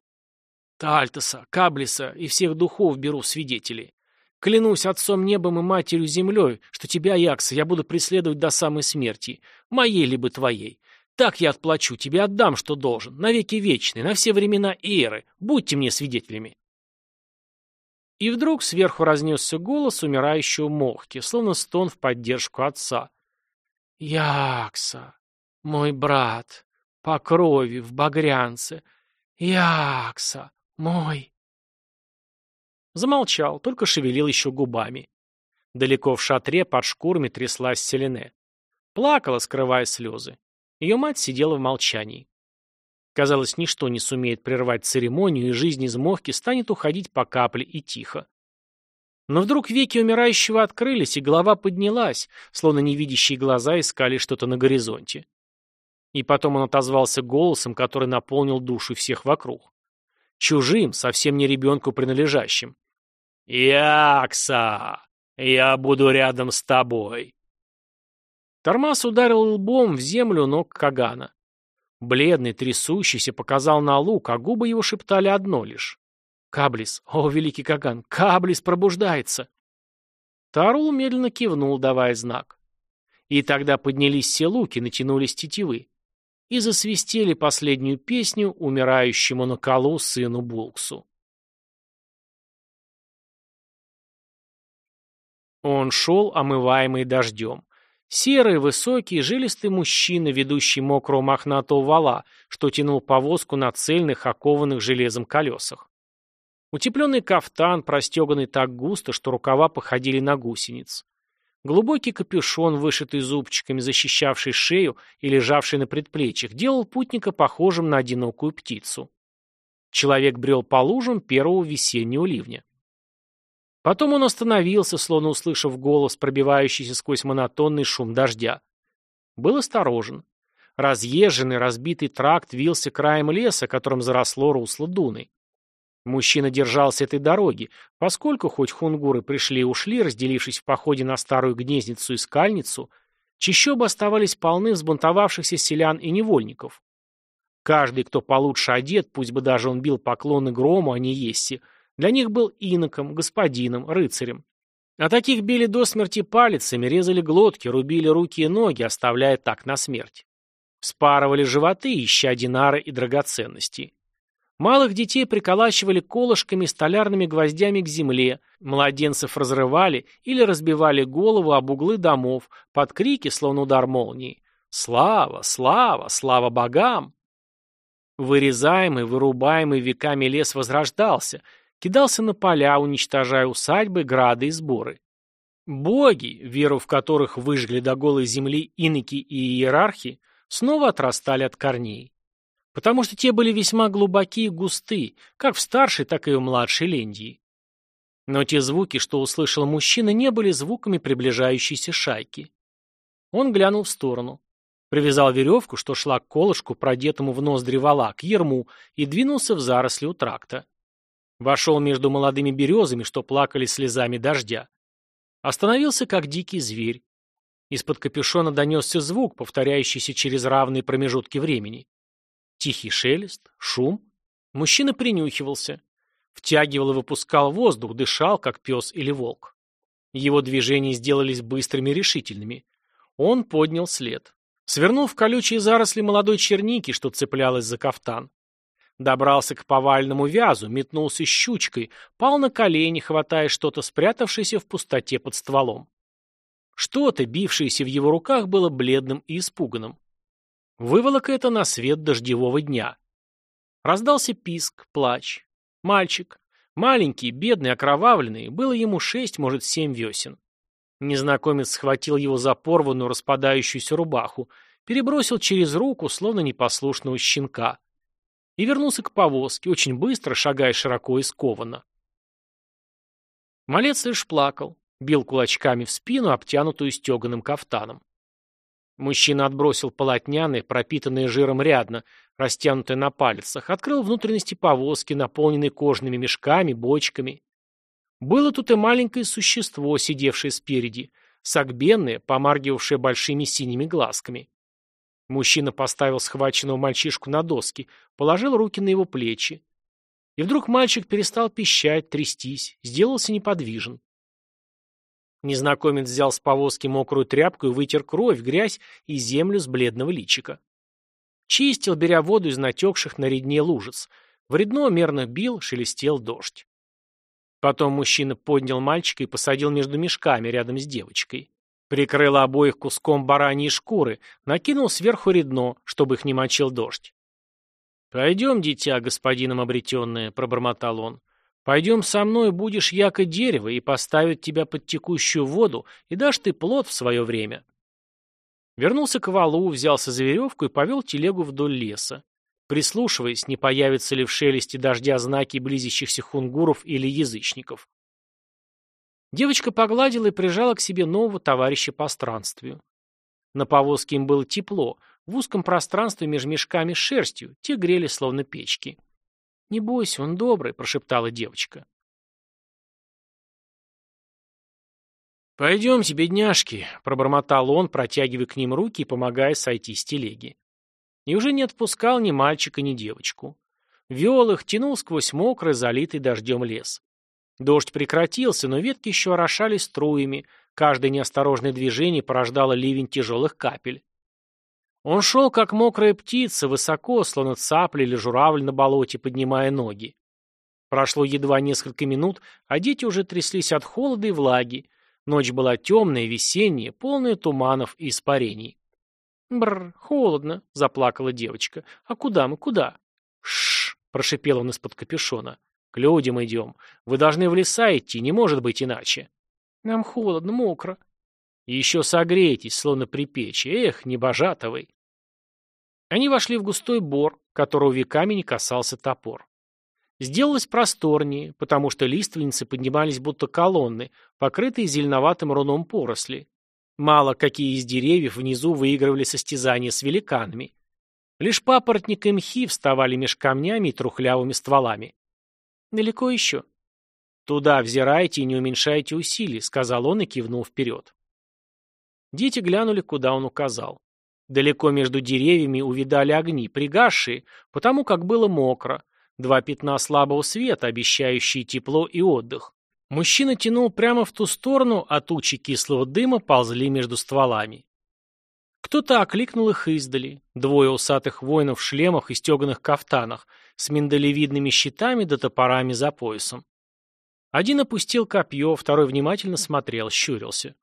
Тальтоса, Каблиса и всех духов беру свидетелей. Клянусь отцом небом и матерью землей, что тебя, Якса, я буду преследовать до самой смерти, моей либо твоей. Так я отплачу тебе, отдам, что должен, навеки вечные, на все времена и эры. Будьте мне свидетелями. И вдруг сверху разнесся голос умирающего Мохки, словно стон в поддержку отца. «Якса, мой брат, по крови, в багрянце, Якса, мой...» Замолчал, только шевелил еще губами. Далеко в шатре под шкурами тряслась Селене. Плакала, скрывая слезы. Ее мать сидела в молчании. Казалось, ничто не сумеет прервать церемонию, и жизнь из мохки станет уходить по капле и тихо. Но вдруг веки умирающего открылись, и голова поднялась, словно невидящие глаза искали что-то на горизонте. И потом он отозвался голосом, который наполнил душу всех вокруг. Чужим, совсем не ребенку принадлежащим. «Якса, я буду рядом с тобой». Тормаз ударил лбом в землю ног Кагана. Бледный, трясущийся, показал на лук, а губы его шептали одно лишь. «Каблис! О, великий Каган! Каблис пробуждается!» Тарул медленно кивнул, давая знак. И тогда поднялись все луки, натянулись тетивы. И засвистели последнюю песню умирающему на колу сыну Булксу. Он шел, омываемый дождем. Серый, высокий, жилистый мужчина, ведущий мокрого мохнатого вала, что тянул повозку на цельных, окованных железом колесах. Утепленный кафтан, простеганный так густо, что рукава походили на гусениц. Глубокий капюшон, вышитый зубчиками, защищавший шею и лежавший на предплечьях, делал путника похожим на одинокую птицу. Человек брел по лужам первого весеннего ливня. Потом он остановился, словно услышав голос, пробивающийся сквозь монотонный шум дождя. Был осторожен. Разъезженный, разбитый тракт вился краем леса, которым заросло русло Дуны. Мужчина держался этой дороги, поскольку хоть хунгуры пришли и ушли, разделившись в походе на старую гнездницу и скальницу, чащобы оставались полны взбунтовавшихся селян и невольников. Каждый, кто получше одет, пусть бы даже он бил поклоны грому, а не есси, для них был иноком, господином, рыцарем. А таких били до смерти палицами, резали глотки, рубили руки и ноги, оставляя так на смерть. Вспарывали животы, ища динары и драгоценности. Малых детей приколачивали колышками и столярными гвоздями к земле, младенцев разрывали или разбивали голову об углы домов, под крики, словно удар молнии. «Слава! Слава! Слава богам!» Вырезаемый, вырубаемый веками лес возрождался, кидался на поля, уничтожая усадьбы, грады и сборы. Боги, веру в которых выжгли до голой земли иноки и иерархи, снова отрастали от корней. Потому что те были весьма глубоки и густы, как в старшей, так и в младшей Лендии. Но те звуки, что услышал мужчина, не были звуками приближающейся шайки. Он глянул в сторону. Привязал веревку, что шла к колышку, продетому в ноздри вала, к ерму, и двинулся в заросли у тракта. Вошел между молодыми березами, что плакали слезами дождя. Остановился, как дикий зверь. Из-под капюшона донесся звук, повторяющийся через равные промежутки времени. Тихий шелест, шум. Мужчина принюхивался. Втягивал и выпускал воздух, дышал, как пес или волк. Его движения сделались быстрыми и решительными. Он поднял след. Свернул в колючие заросли молодой черники, что цеплялась за кафтан. Добрался к повальному вязу, метнулся щучкой, пал на колени, хватая что-то спрятавшееся в пустоте под стволом. Что-то, бившееся в его руках, было бледным и испуганным. Выволок это на свет дождевого дня. Раздался писк, плач. Мальчик. Маленький, бедный, окровавленный, было ему шесть, может, семь весен. Незнакомец схватил его за порванную, распадающуюся рубаху, перебросил через руку, словно непослушного щенка и вернулся к повозке, очень быстро, шагая широко и скованно. Малец лишь плакал, бил кулачками в спину, обтянутую стеганым кафтаном. Мужчина отбросил полотняные, пропитанные жиром рядно, растянутые на пальцах, открыл внутренности повозки, наполненные кожными мешками, бочками. Было тут и маленькое существо, сидевшее спереди, согбенное, помаргивавшее большими синими глазками. Мужчина поставил схваченного мальчишку на доски, положил руки на его плечи. И вдруг мальчик перестал пищать, трястись, сделался неподвижен. Незнакомец взял с повозки мокрую тряпку и вытер кровь, грязь и землю с бледного личика. Чистил, беря воду из натекших на редне лужиц. Вредно мерно бил, шелестел дождь. Потом мужчина поднял мальчика и посадил между мешками рядом с девочкой. Прикрыл обоих куском бараньей шкуры, накинул сверху редно, чтобы их не мочил дождь. «Пойдем, дитя, господином обретенное», — пробормотал он. «Пойдем со мной, будешь яко дерево, и поставят тебя под текущую воду, и дашь ты плод в свое время». Вернулся к валу, взялся за веревку и повел телегу вдоль леса, прислушиваясь, не появятся ли в шелесте дождя знаки близящихся хунгуров или язычников. Девочка погладила и прижала к себе нового товарища по странствию. На повозке им было тепло, в узком пространстве между мешками шерстью, те грели словно печки. «Не бойся, он добрый», — прошептала девочка. «Пойдемте, бедняжки», — пробормотал он, протягивая к ним руки и помогая сойти с телеги. И уже не отпускал ни мальчика, ни девочку. Вел их, тянул сквозь мокрый, залитый дождем лес. Дождь прекратился, но ветки еще орошали струями, каждое неосторожное движение порождало ливень тяжелых капель. Он шел, как мокрая птица, высоко, словно цапля или журавль на болоте, поднимая ноги. Прошло едва несколько минут, а дети уже тряслись от холода и влаги. Ночь была темная, весенняя, полная туманов и испарений. «Бррр, холодно», — заплакала девочка. «А куда мы, куда?» «Шш», — прошипел он из-под капюшона. «К людям идем. Вы должны в леса идти, не может быть иначе». «Нам холодно, мокро». «Еще согрейтесь, словно при печи. Эх, небожатовый». Они вошли в густой бор, которого веками не касался топор. Сделалось просторнее, потому что лиственницы поднимались будто колонны, покрытые зеленоватым руном поросли. Мало какие из деревьев внизу выигрывали состязания с великанами. Лишь папоротник и мхи вставали меж камнями и трухлявыми стволами. «Далеко еще?» «Туда взирайте и не уменьшайте усилий», — сказал он и кивнул вперед. Дети глянули, куда он указал. Далеко между деревьями увидали огни, пригасшие, потому как было мокро, два пятна слабого света, обещающие тепло и отдых. Мужчина тянул прямо в ту сторону, а тучи кислого дыма ползли между стволами. Кто-то окликнул их издали. Двое усатых воинов в шлемах и стеганых кафтанах, с миндалевидными щитами да топорами за поясом. Один опустил копье, второй внимательно смотрел, щурился.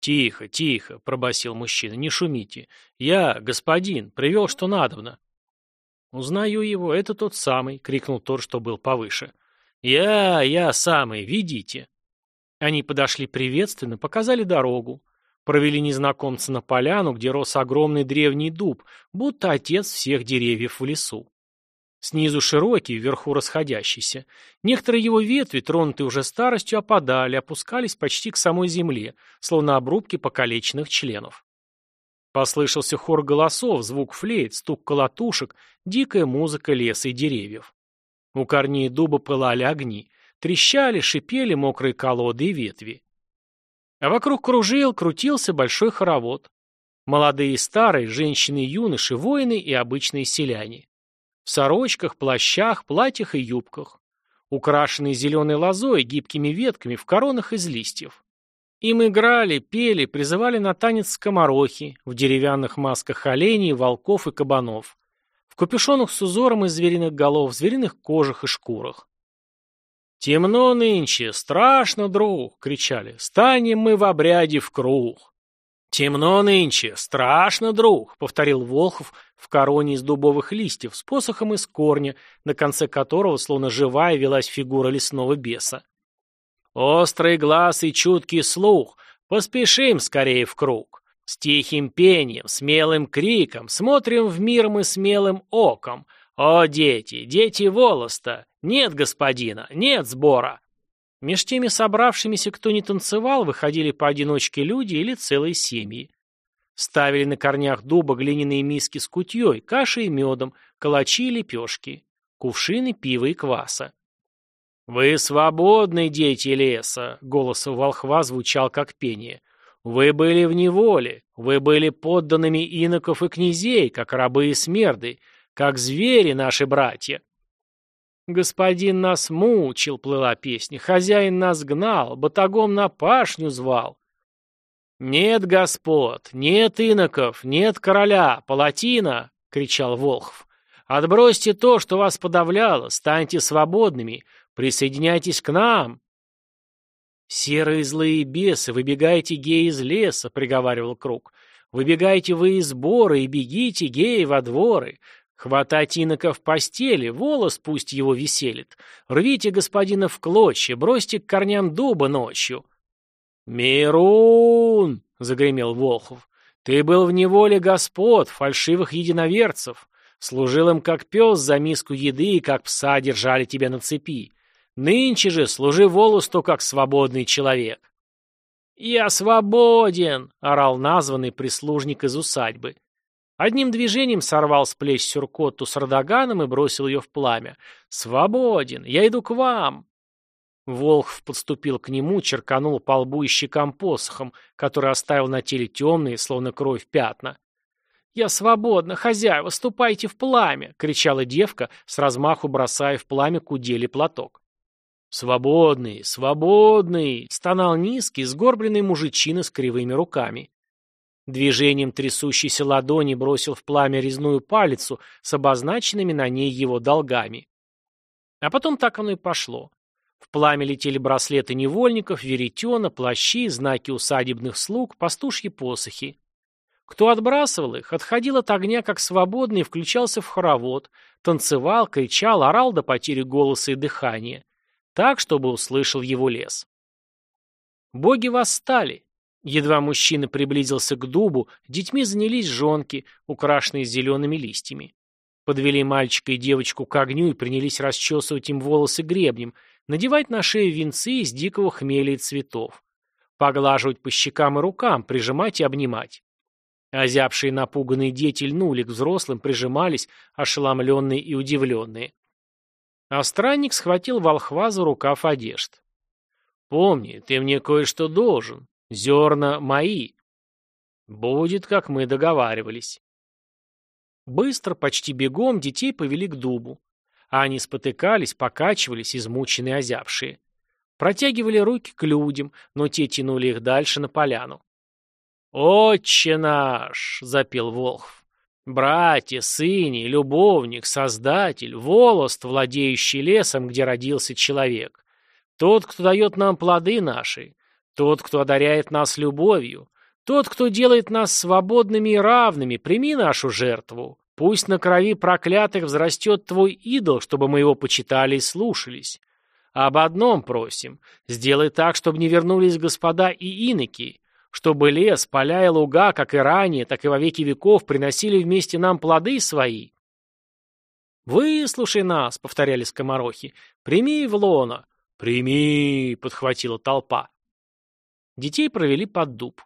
«Тихо, тихо», — пробасил мужчина, — «не шумите. Я, господин, привел, что надобно». «Узнаю его, это тот самый», — крикнул тот, что был повыше. «Я, я самый, ведите». Они подошли приветственно, показали дорогу. Провели незнакомца на поляну, где рос огромный древний дуб, будто отец всех деревьев в лесу. Снизу широкий, вверху расходящийся. Некоторые его ветви, тронутые уже старостью, опадали, опускались почти к самой земле, словно обрубки покалеченных членов. Послышался хор голосов, звук флейт, стук колотушек, дикая музыка леса и деревьев. У корней дуба пылали огни, трещали, шипели мокрые колоды и ветви. А вокруг кружил, крутился большой хоровод. Молодые и старые, женщины и юноши, воины и обычные селяне. В сорочках, плащах, платьях и юбках. Украшенные зеленой лозой, гибкими ветками, в коронах из листьев. Им играли, пели, призывали на танец скоморохи, в деревянных масках оленей, волков и кабанов. В капюшонах с узором из звериных голов, звериных кожах и шкурах. «Темно нынче, страшно, друг!» — кричали. «Станем мы в обряде в круг!» «Темно нынче, страшно, друг!» — повторил Волхов в короне из дубовых листьев с посохом из корня, на конце которого, словно живая, велась фигура лесного беса. «Острый глаз и чуткий слух, поспешим скорее в круг. С тихим пением, смелым криком смотрим в мир мы смелым оком. О, дети, дети волоста, нет господина, нет сбора. Меж теми собравшимися, кто не танцевал, выходили поодиночке люди или целые семьи. Ставили на корнях дуба глиняные миски с кутьей, кашей и медом, калачи и лепешки, кувшины пива и кваса. «Вы свободны, дети леса!» — голос волхва звучал как пение. «Вы были в неволе, вы были подданными иноков и князей, как рабы и смерды, как звери наши братья. «Господин нас мучил», — плыла песня, — «хозяин нас гнал, батагом на пашню звал». «Нет господ, нет иноков, нет короля, палатина», — кричал Волхов. «Отбросьте то, что вас подавляло, станьте свободными, присоединяйтесь к нам!» «Серые злые бесы, выбегайте, геи, из леса», — приговаривал Круг. «Выбегайте вы из бора и бегите, геи, во дворы. Хватайте инока в постели, волос пусть его веселит. Рвите господина в клочья, бросьте к корням дуба ночью». «Мирун!» — загремел Волхов. «Ты был в неволе господ, фальшивых единоверцев. Служил им как пес за миску еды и как пса держали тебя на цепи. Нынче же служи волосту, как свободный человек. «Я свободен!» — орал названный прислужник из усадьбы. Одним движением сорвал с плеч сюркотту с радаганом и бросил ее в пламя. «Свободен! Я иду к вам!» Волхв подступил к нему, черканул по лбу и щекам посохом, который оставил на теле темные, словно кровь, пятна. «Я свободна, хозяева, ступайте в пламя!» — кричала девка, с размаху бросая в пламя кудели платок. «Свободный, свободный!» — стонал низкий, сгорбленный мужичина с кривыми руками. Движением трясущейся ладони бросил в пламя резную палицу с обозначенными на ней его долгами. А потом так оно и пошло. В пламя летели браслеты невольников, веретена, плащи, знаки усадебных слуг, пастушьи посохи. Кто отбрасывал их, отходил от огня как свободный и включался в хоровод, танцевал, кричал, орал до потери голоса и дыхания так, чтобы услышал его лес. Боги восстали. Едва мужчина приблизился к дубу, детьми занялись жонки, украшенные зелеными листьями. Подвели мальчика и девочку к огню и принялись расчесывать им волосы гребнем, надевать на шею венцы из дикого хмеля и цветов, поглаживать по щекам и рукам, прижимать и обнимать. Озябшие напуганные дети льнули к взрослым, прижимались, ошеломленные и удивленные. А странник схватил волхва за рукав одежд. «Помни, ты мне кое-что должен. Зерна мои». «Будет, как мы договаривались». Быстро, почти бегом, детей повели к дубу. А они спотыкались, покачивались, измученные озябшие. Протягивали руки к людям, но те тянули их дальше на поляну. «Отче наш!» — запел Волхв. Братья, сыне, любовник, создатель, волост, владеющий лесом, где родился человек. Тот, кто дает нам плоды наши, тот, кто одаряет нас любовью, тот, кто делает нас свободными и равными, прими нашу жертву. Пусть на крови проклятых взрастет твой идол, чтобы мы его почитали и слушались. Об одном просим. Сделай так, чтобы не вернулись господа и иноки, чтобы лес, поля и луга, как и ранее, так и во веки веков, приносили вместе нам плоды свои. «Выслушай нас», — повторяли скоморохи, — «прими в лона». «Прими», — подхватила толпа. Детей провели под дуб.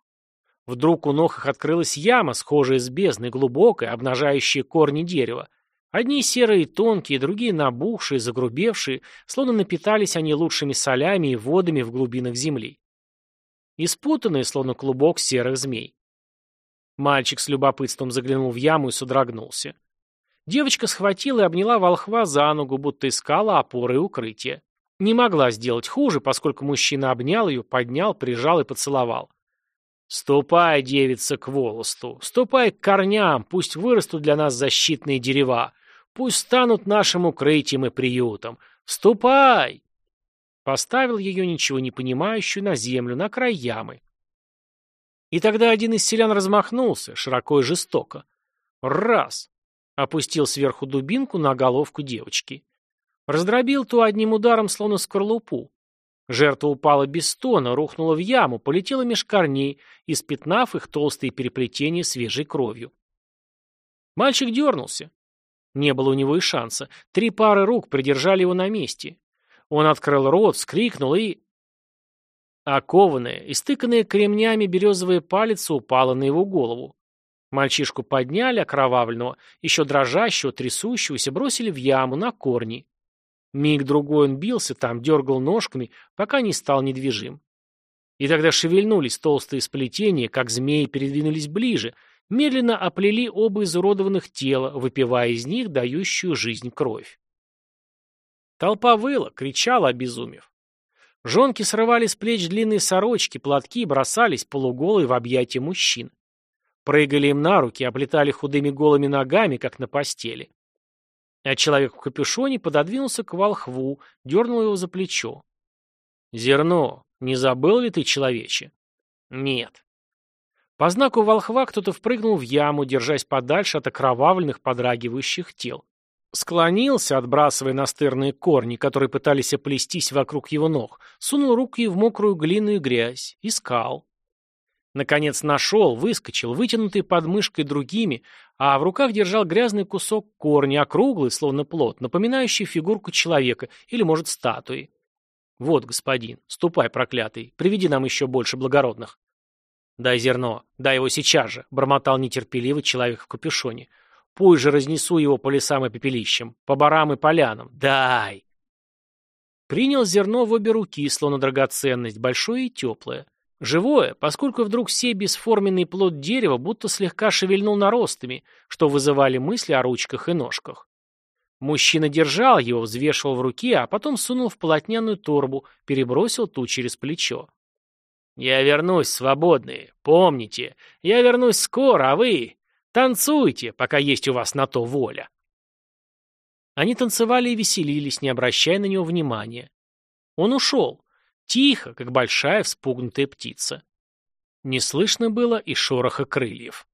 Вдруг у ног их открылась яма, схожая с бездной, глубокая, обнажающая корни дерева. Одни серые тонкие, другие набухшие, загрубевшие, словно напитались они лучшими солями и водами в глубинах земли и спутанные, словно клубок серых змей. Мальчик с любопытством заглянул в яму и содрогнулся. Девочка схватила и обняла волхва за ногу, будто искала опоры и укрытия. Не могла сделать хуже, поскольку мужчина обнял ее, поднял, прижал и поцеловал. «Ступай, девица, к волосту, ступай к корням, пусть вырастут для нас защитные дерева, пусть станут нашим укрытием и приютом. Ступай!» Поставил ее, ничего не понимающую, на землю, на край ямы. И тогда один из селян размахнулся, широко и жестоко. Раз! Опустил сверху дубинку на головку девочки. Раздробил ту одним ударом, словно скорлупу. Жертва упала без стона, рухнула в яму, полетела меж корней, испятнав их толстые переплетения свежей кровью. Мальчик дернулся. Не было у него и шанса. Три пары рук придержали его на месте. Он открыл рот, вскрикнул и... Окованная, истыканная кремнями березовая палец упала на его голову. Мальчишку подняли, окровавленного, еще дрожащего, трясущегося, бросили в яму на корни. Миг-другой он бился там, дергал ножками, пока не стал недвижим. И тогда шевельнулись толстые сплетения, как змеи передвинулись ближе, медленно оплели оба изуродованных тела, выпивая из них дающую жизнь кровь. Толпа выла, кричала, обезумев. Жонки срывали с плеч длинные сорочки, платки и бросались полуголые в объятия мужчин. Прыгали им на руки, облетали худыми голыми ногами, как на постели. А человек в капюшоне пододвинулся к волхву, дернул его за плечо. «Зерно, не забыл ли ты, человече?» «Нет». По знаку волхва кто-то впрыгнул в яму, держась подальше от окровавленных подрагивающих тел. Склонился, отбрасывая настырные корни, которые пытались оплестись вокруг его ног, сунул руки в мокрую глину и грязь, искал. Наконец нашел, выскочил, вытянутый под мышкой другими, а в руках держал грязный кусок корня, округлый, словно плод, напоминающий фигурку человека или, может, статуи. «Вот, господин, ступай, проклятый, приведи нам еще больше благородных». «Дай зерно, дай его сейчас же», — бормотал нетерпеливый человек в капюшоне. Позже разнесу его по лесам и пепелищам, по барам и полянам. Дай!» Принял зерно в обе руки, словно драгоценность, большое и теплое. Живое, поскольку вдруг сей бесформенный плод дерева будто слегка шевельнул наростами, что вызывали мысли о ручках и ножках. Мужчина держал его, взвешивал в руке, а потом сунул в полотняную торбу, перебросил ту через плечо. «Я вернусь, свободные. Помните, я вернусь скоро, а вы... Танцуйте, пока есть у вас на то воля. Они танцевали и веселились, не обращая на него внимания. Он ушел, тихо, как большая вспугнутая птица. Не слышно было и шороха крыльев.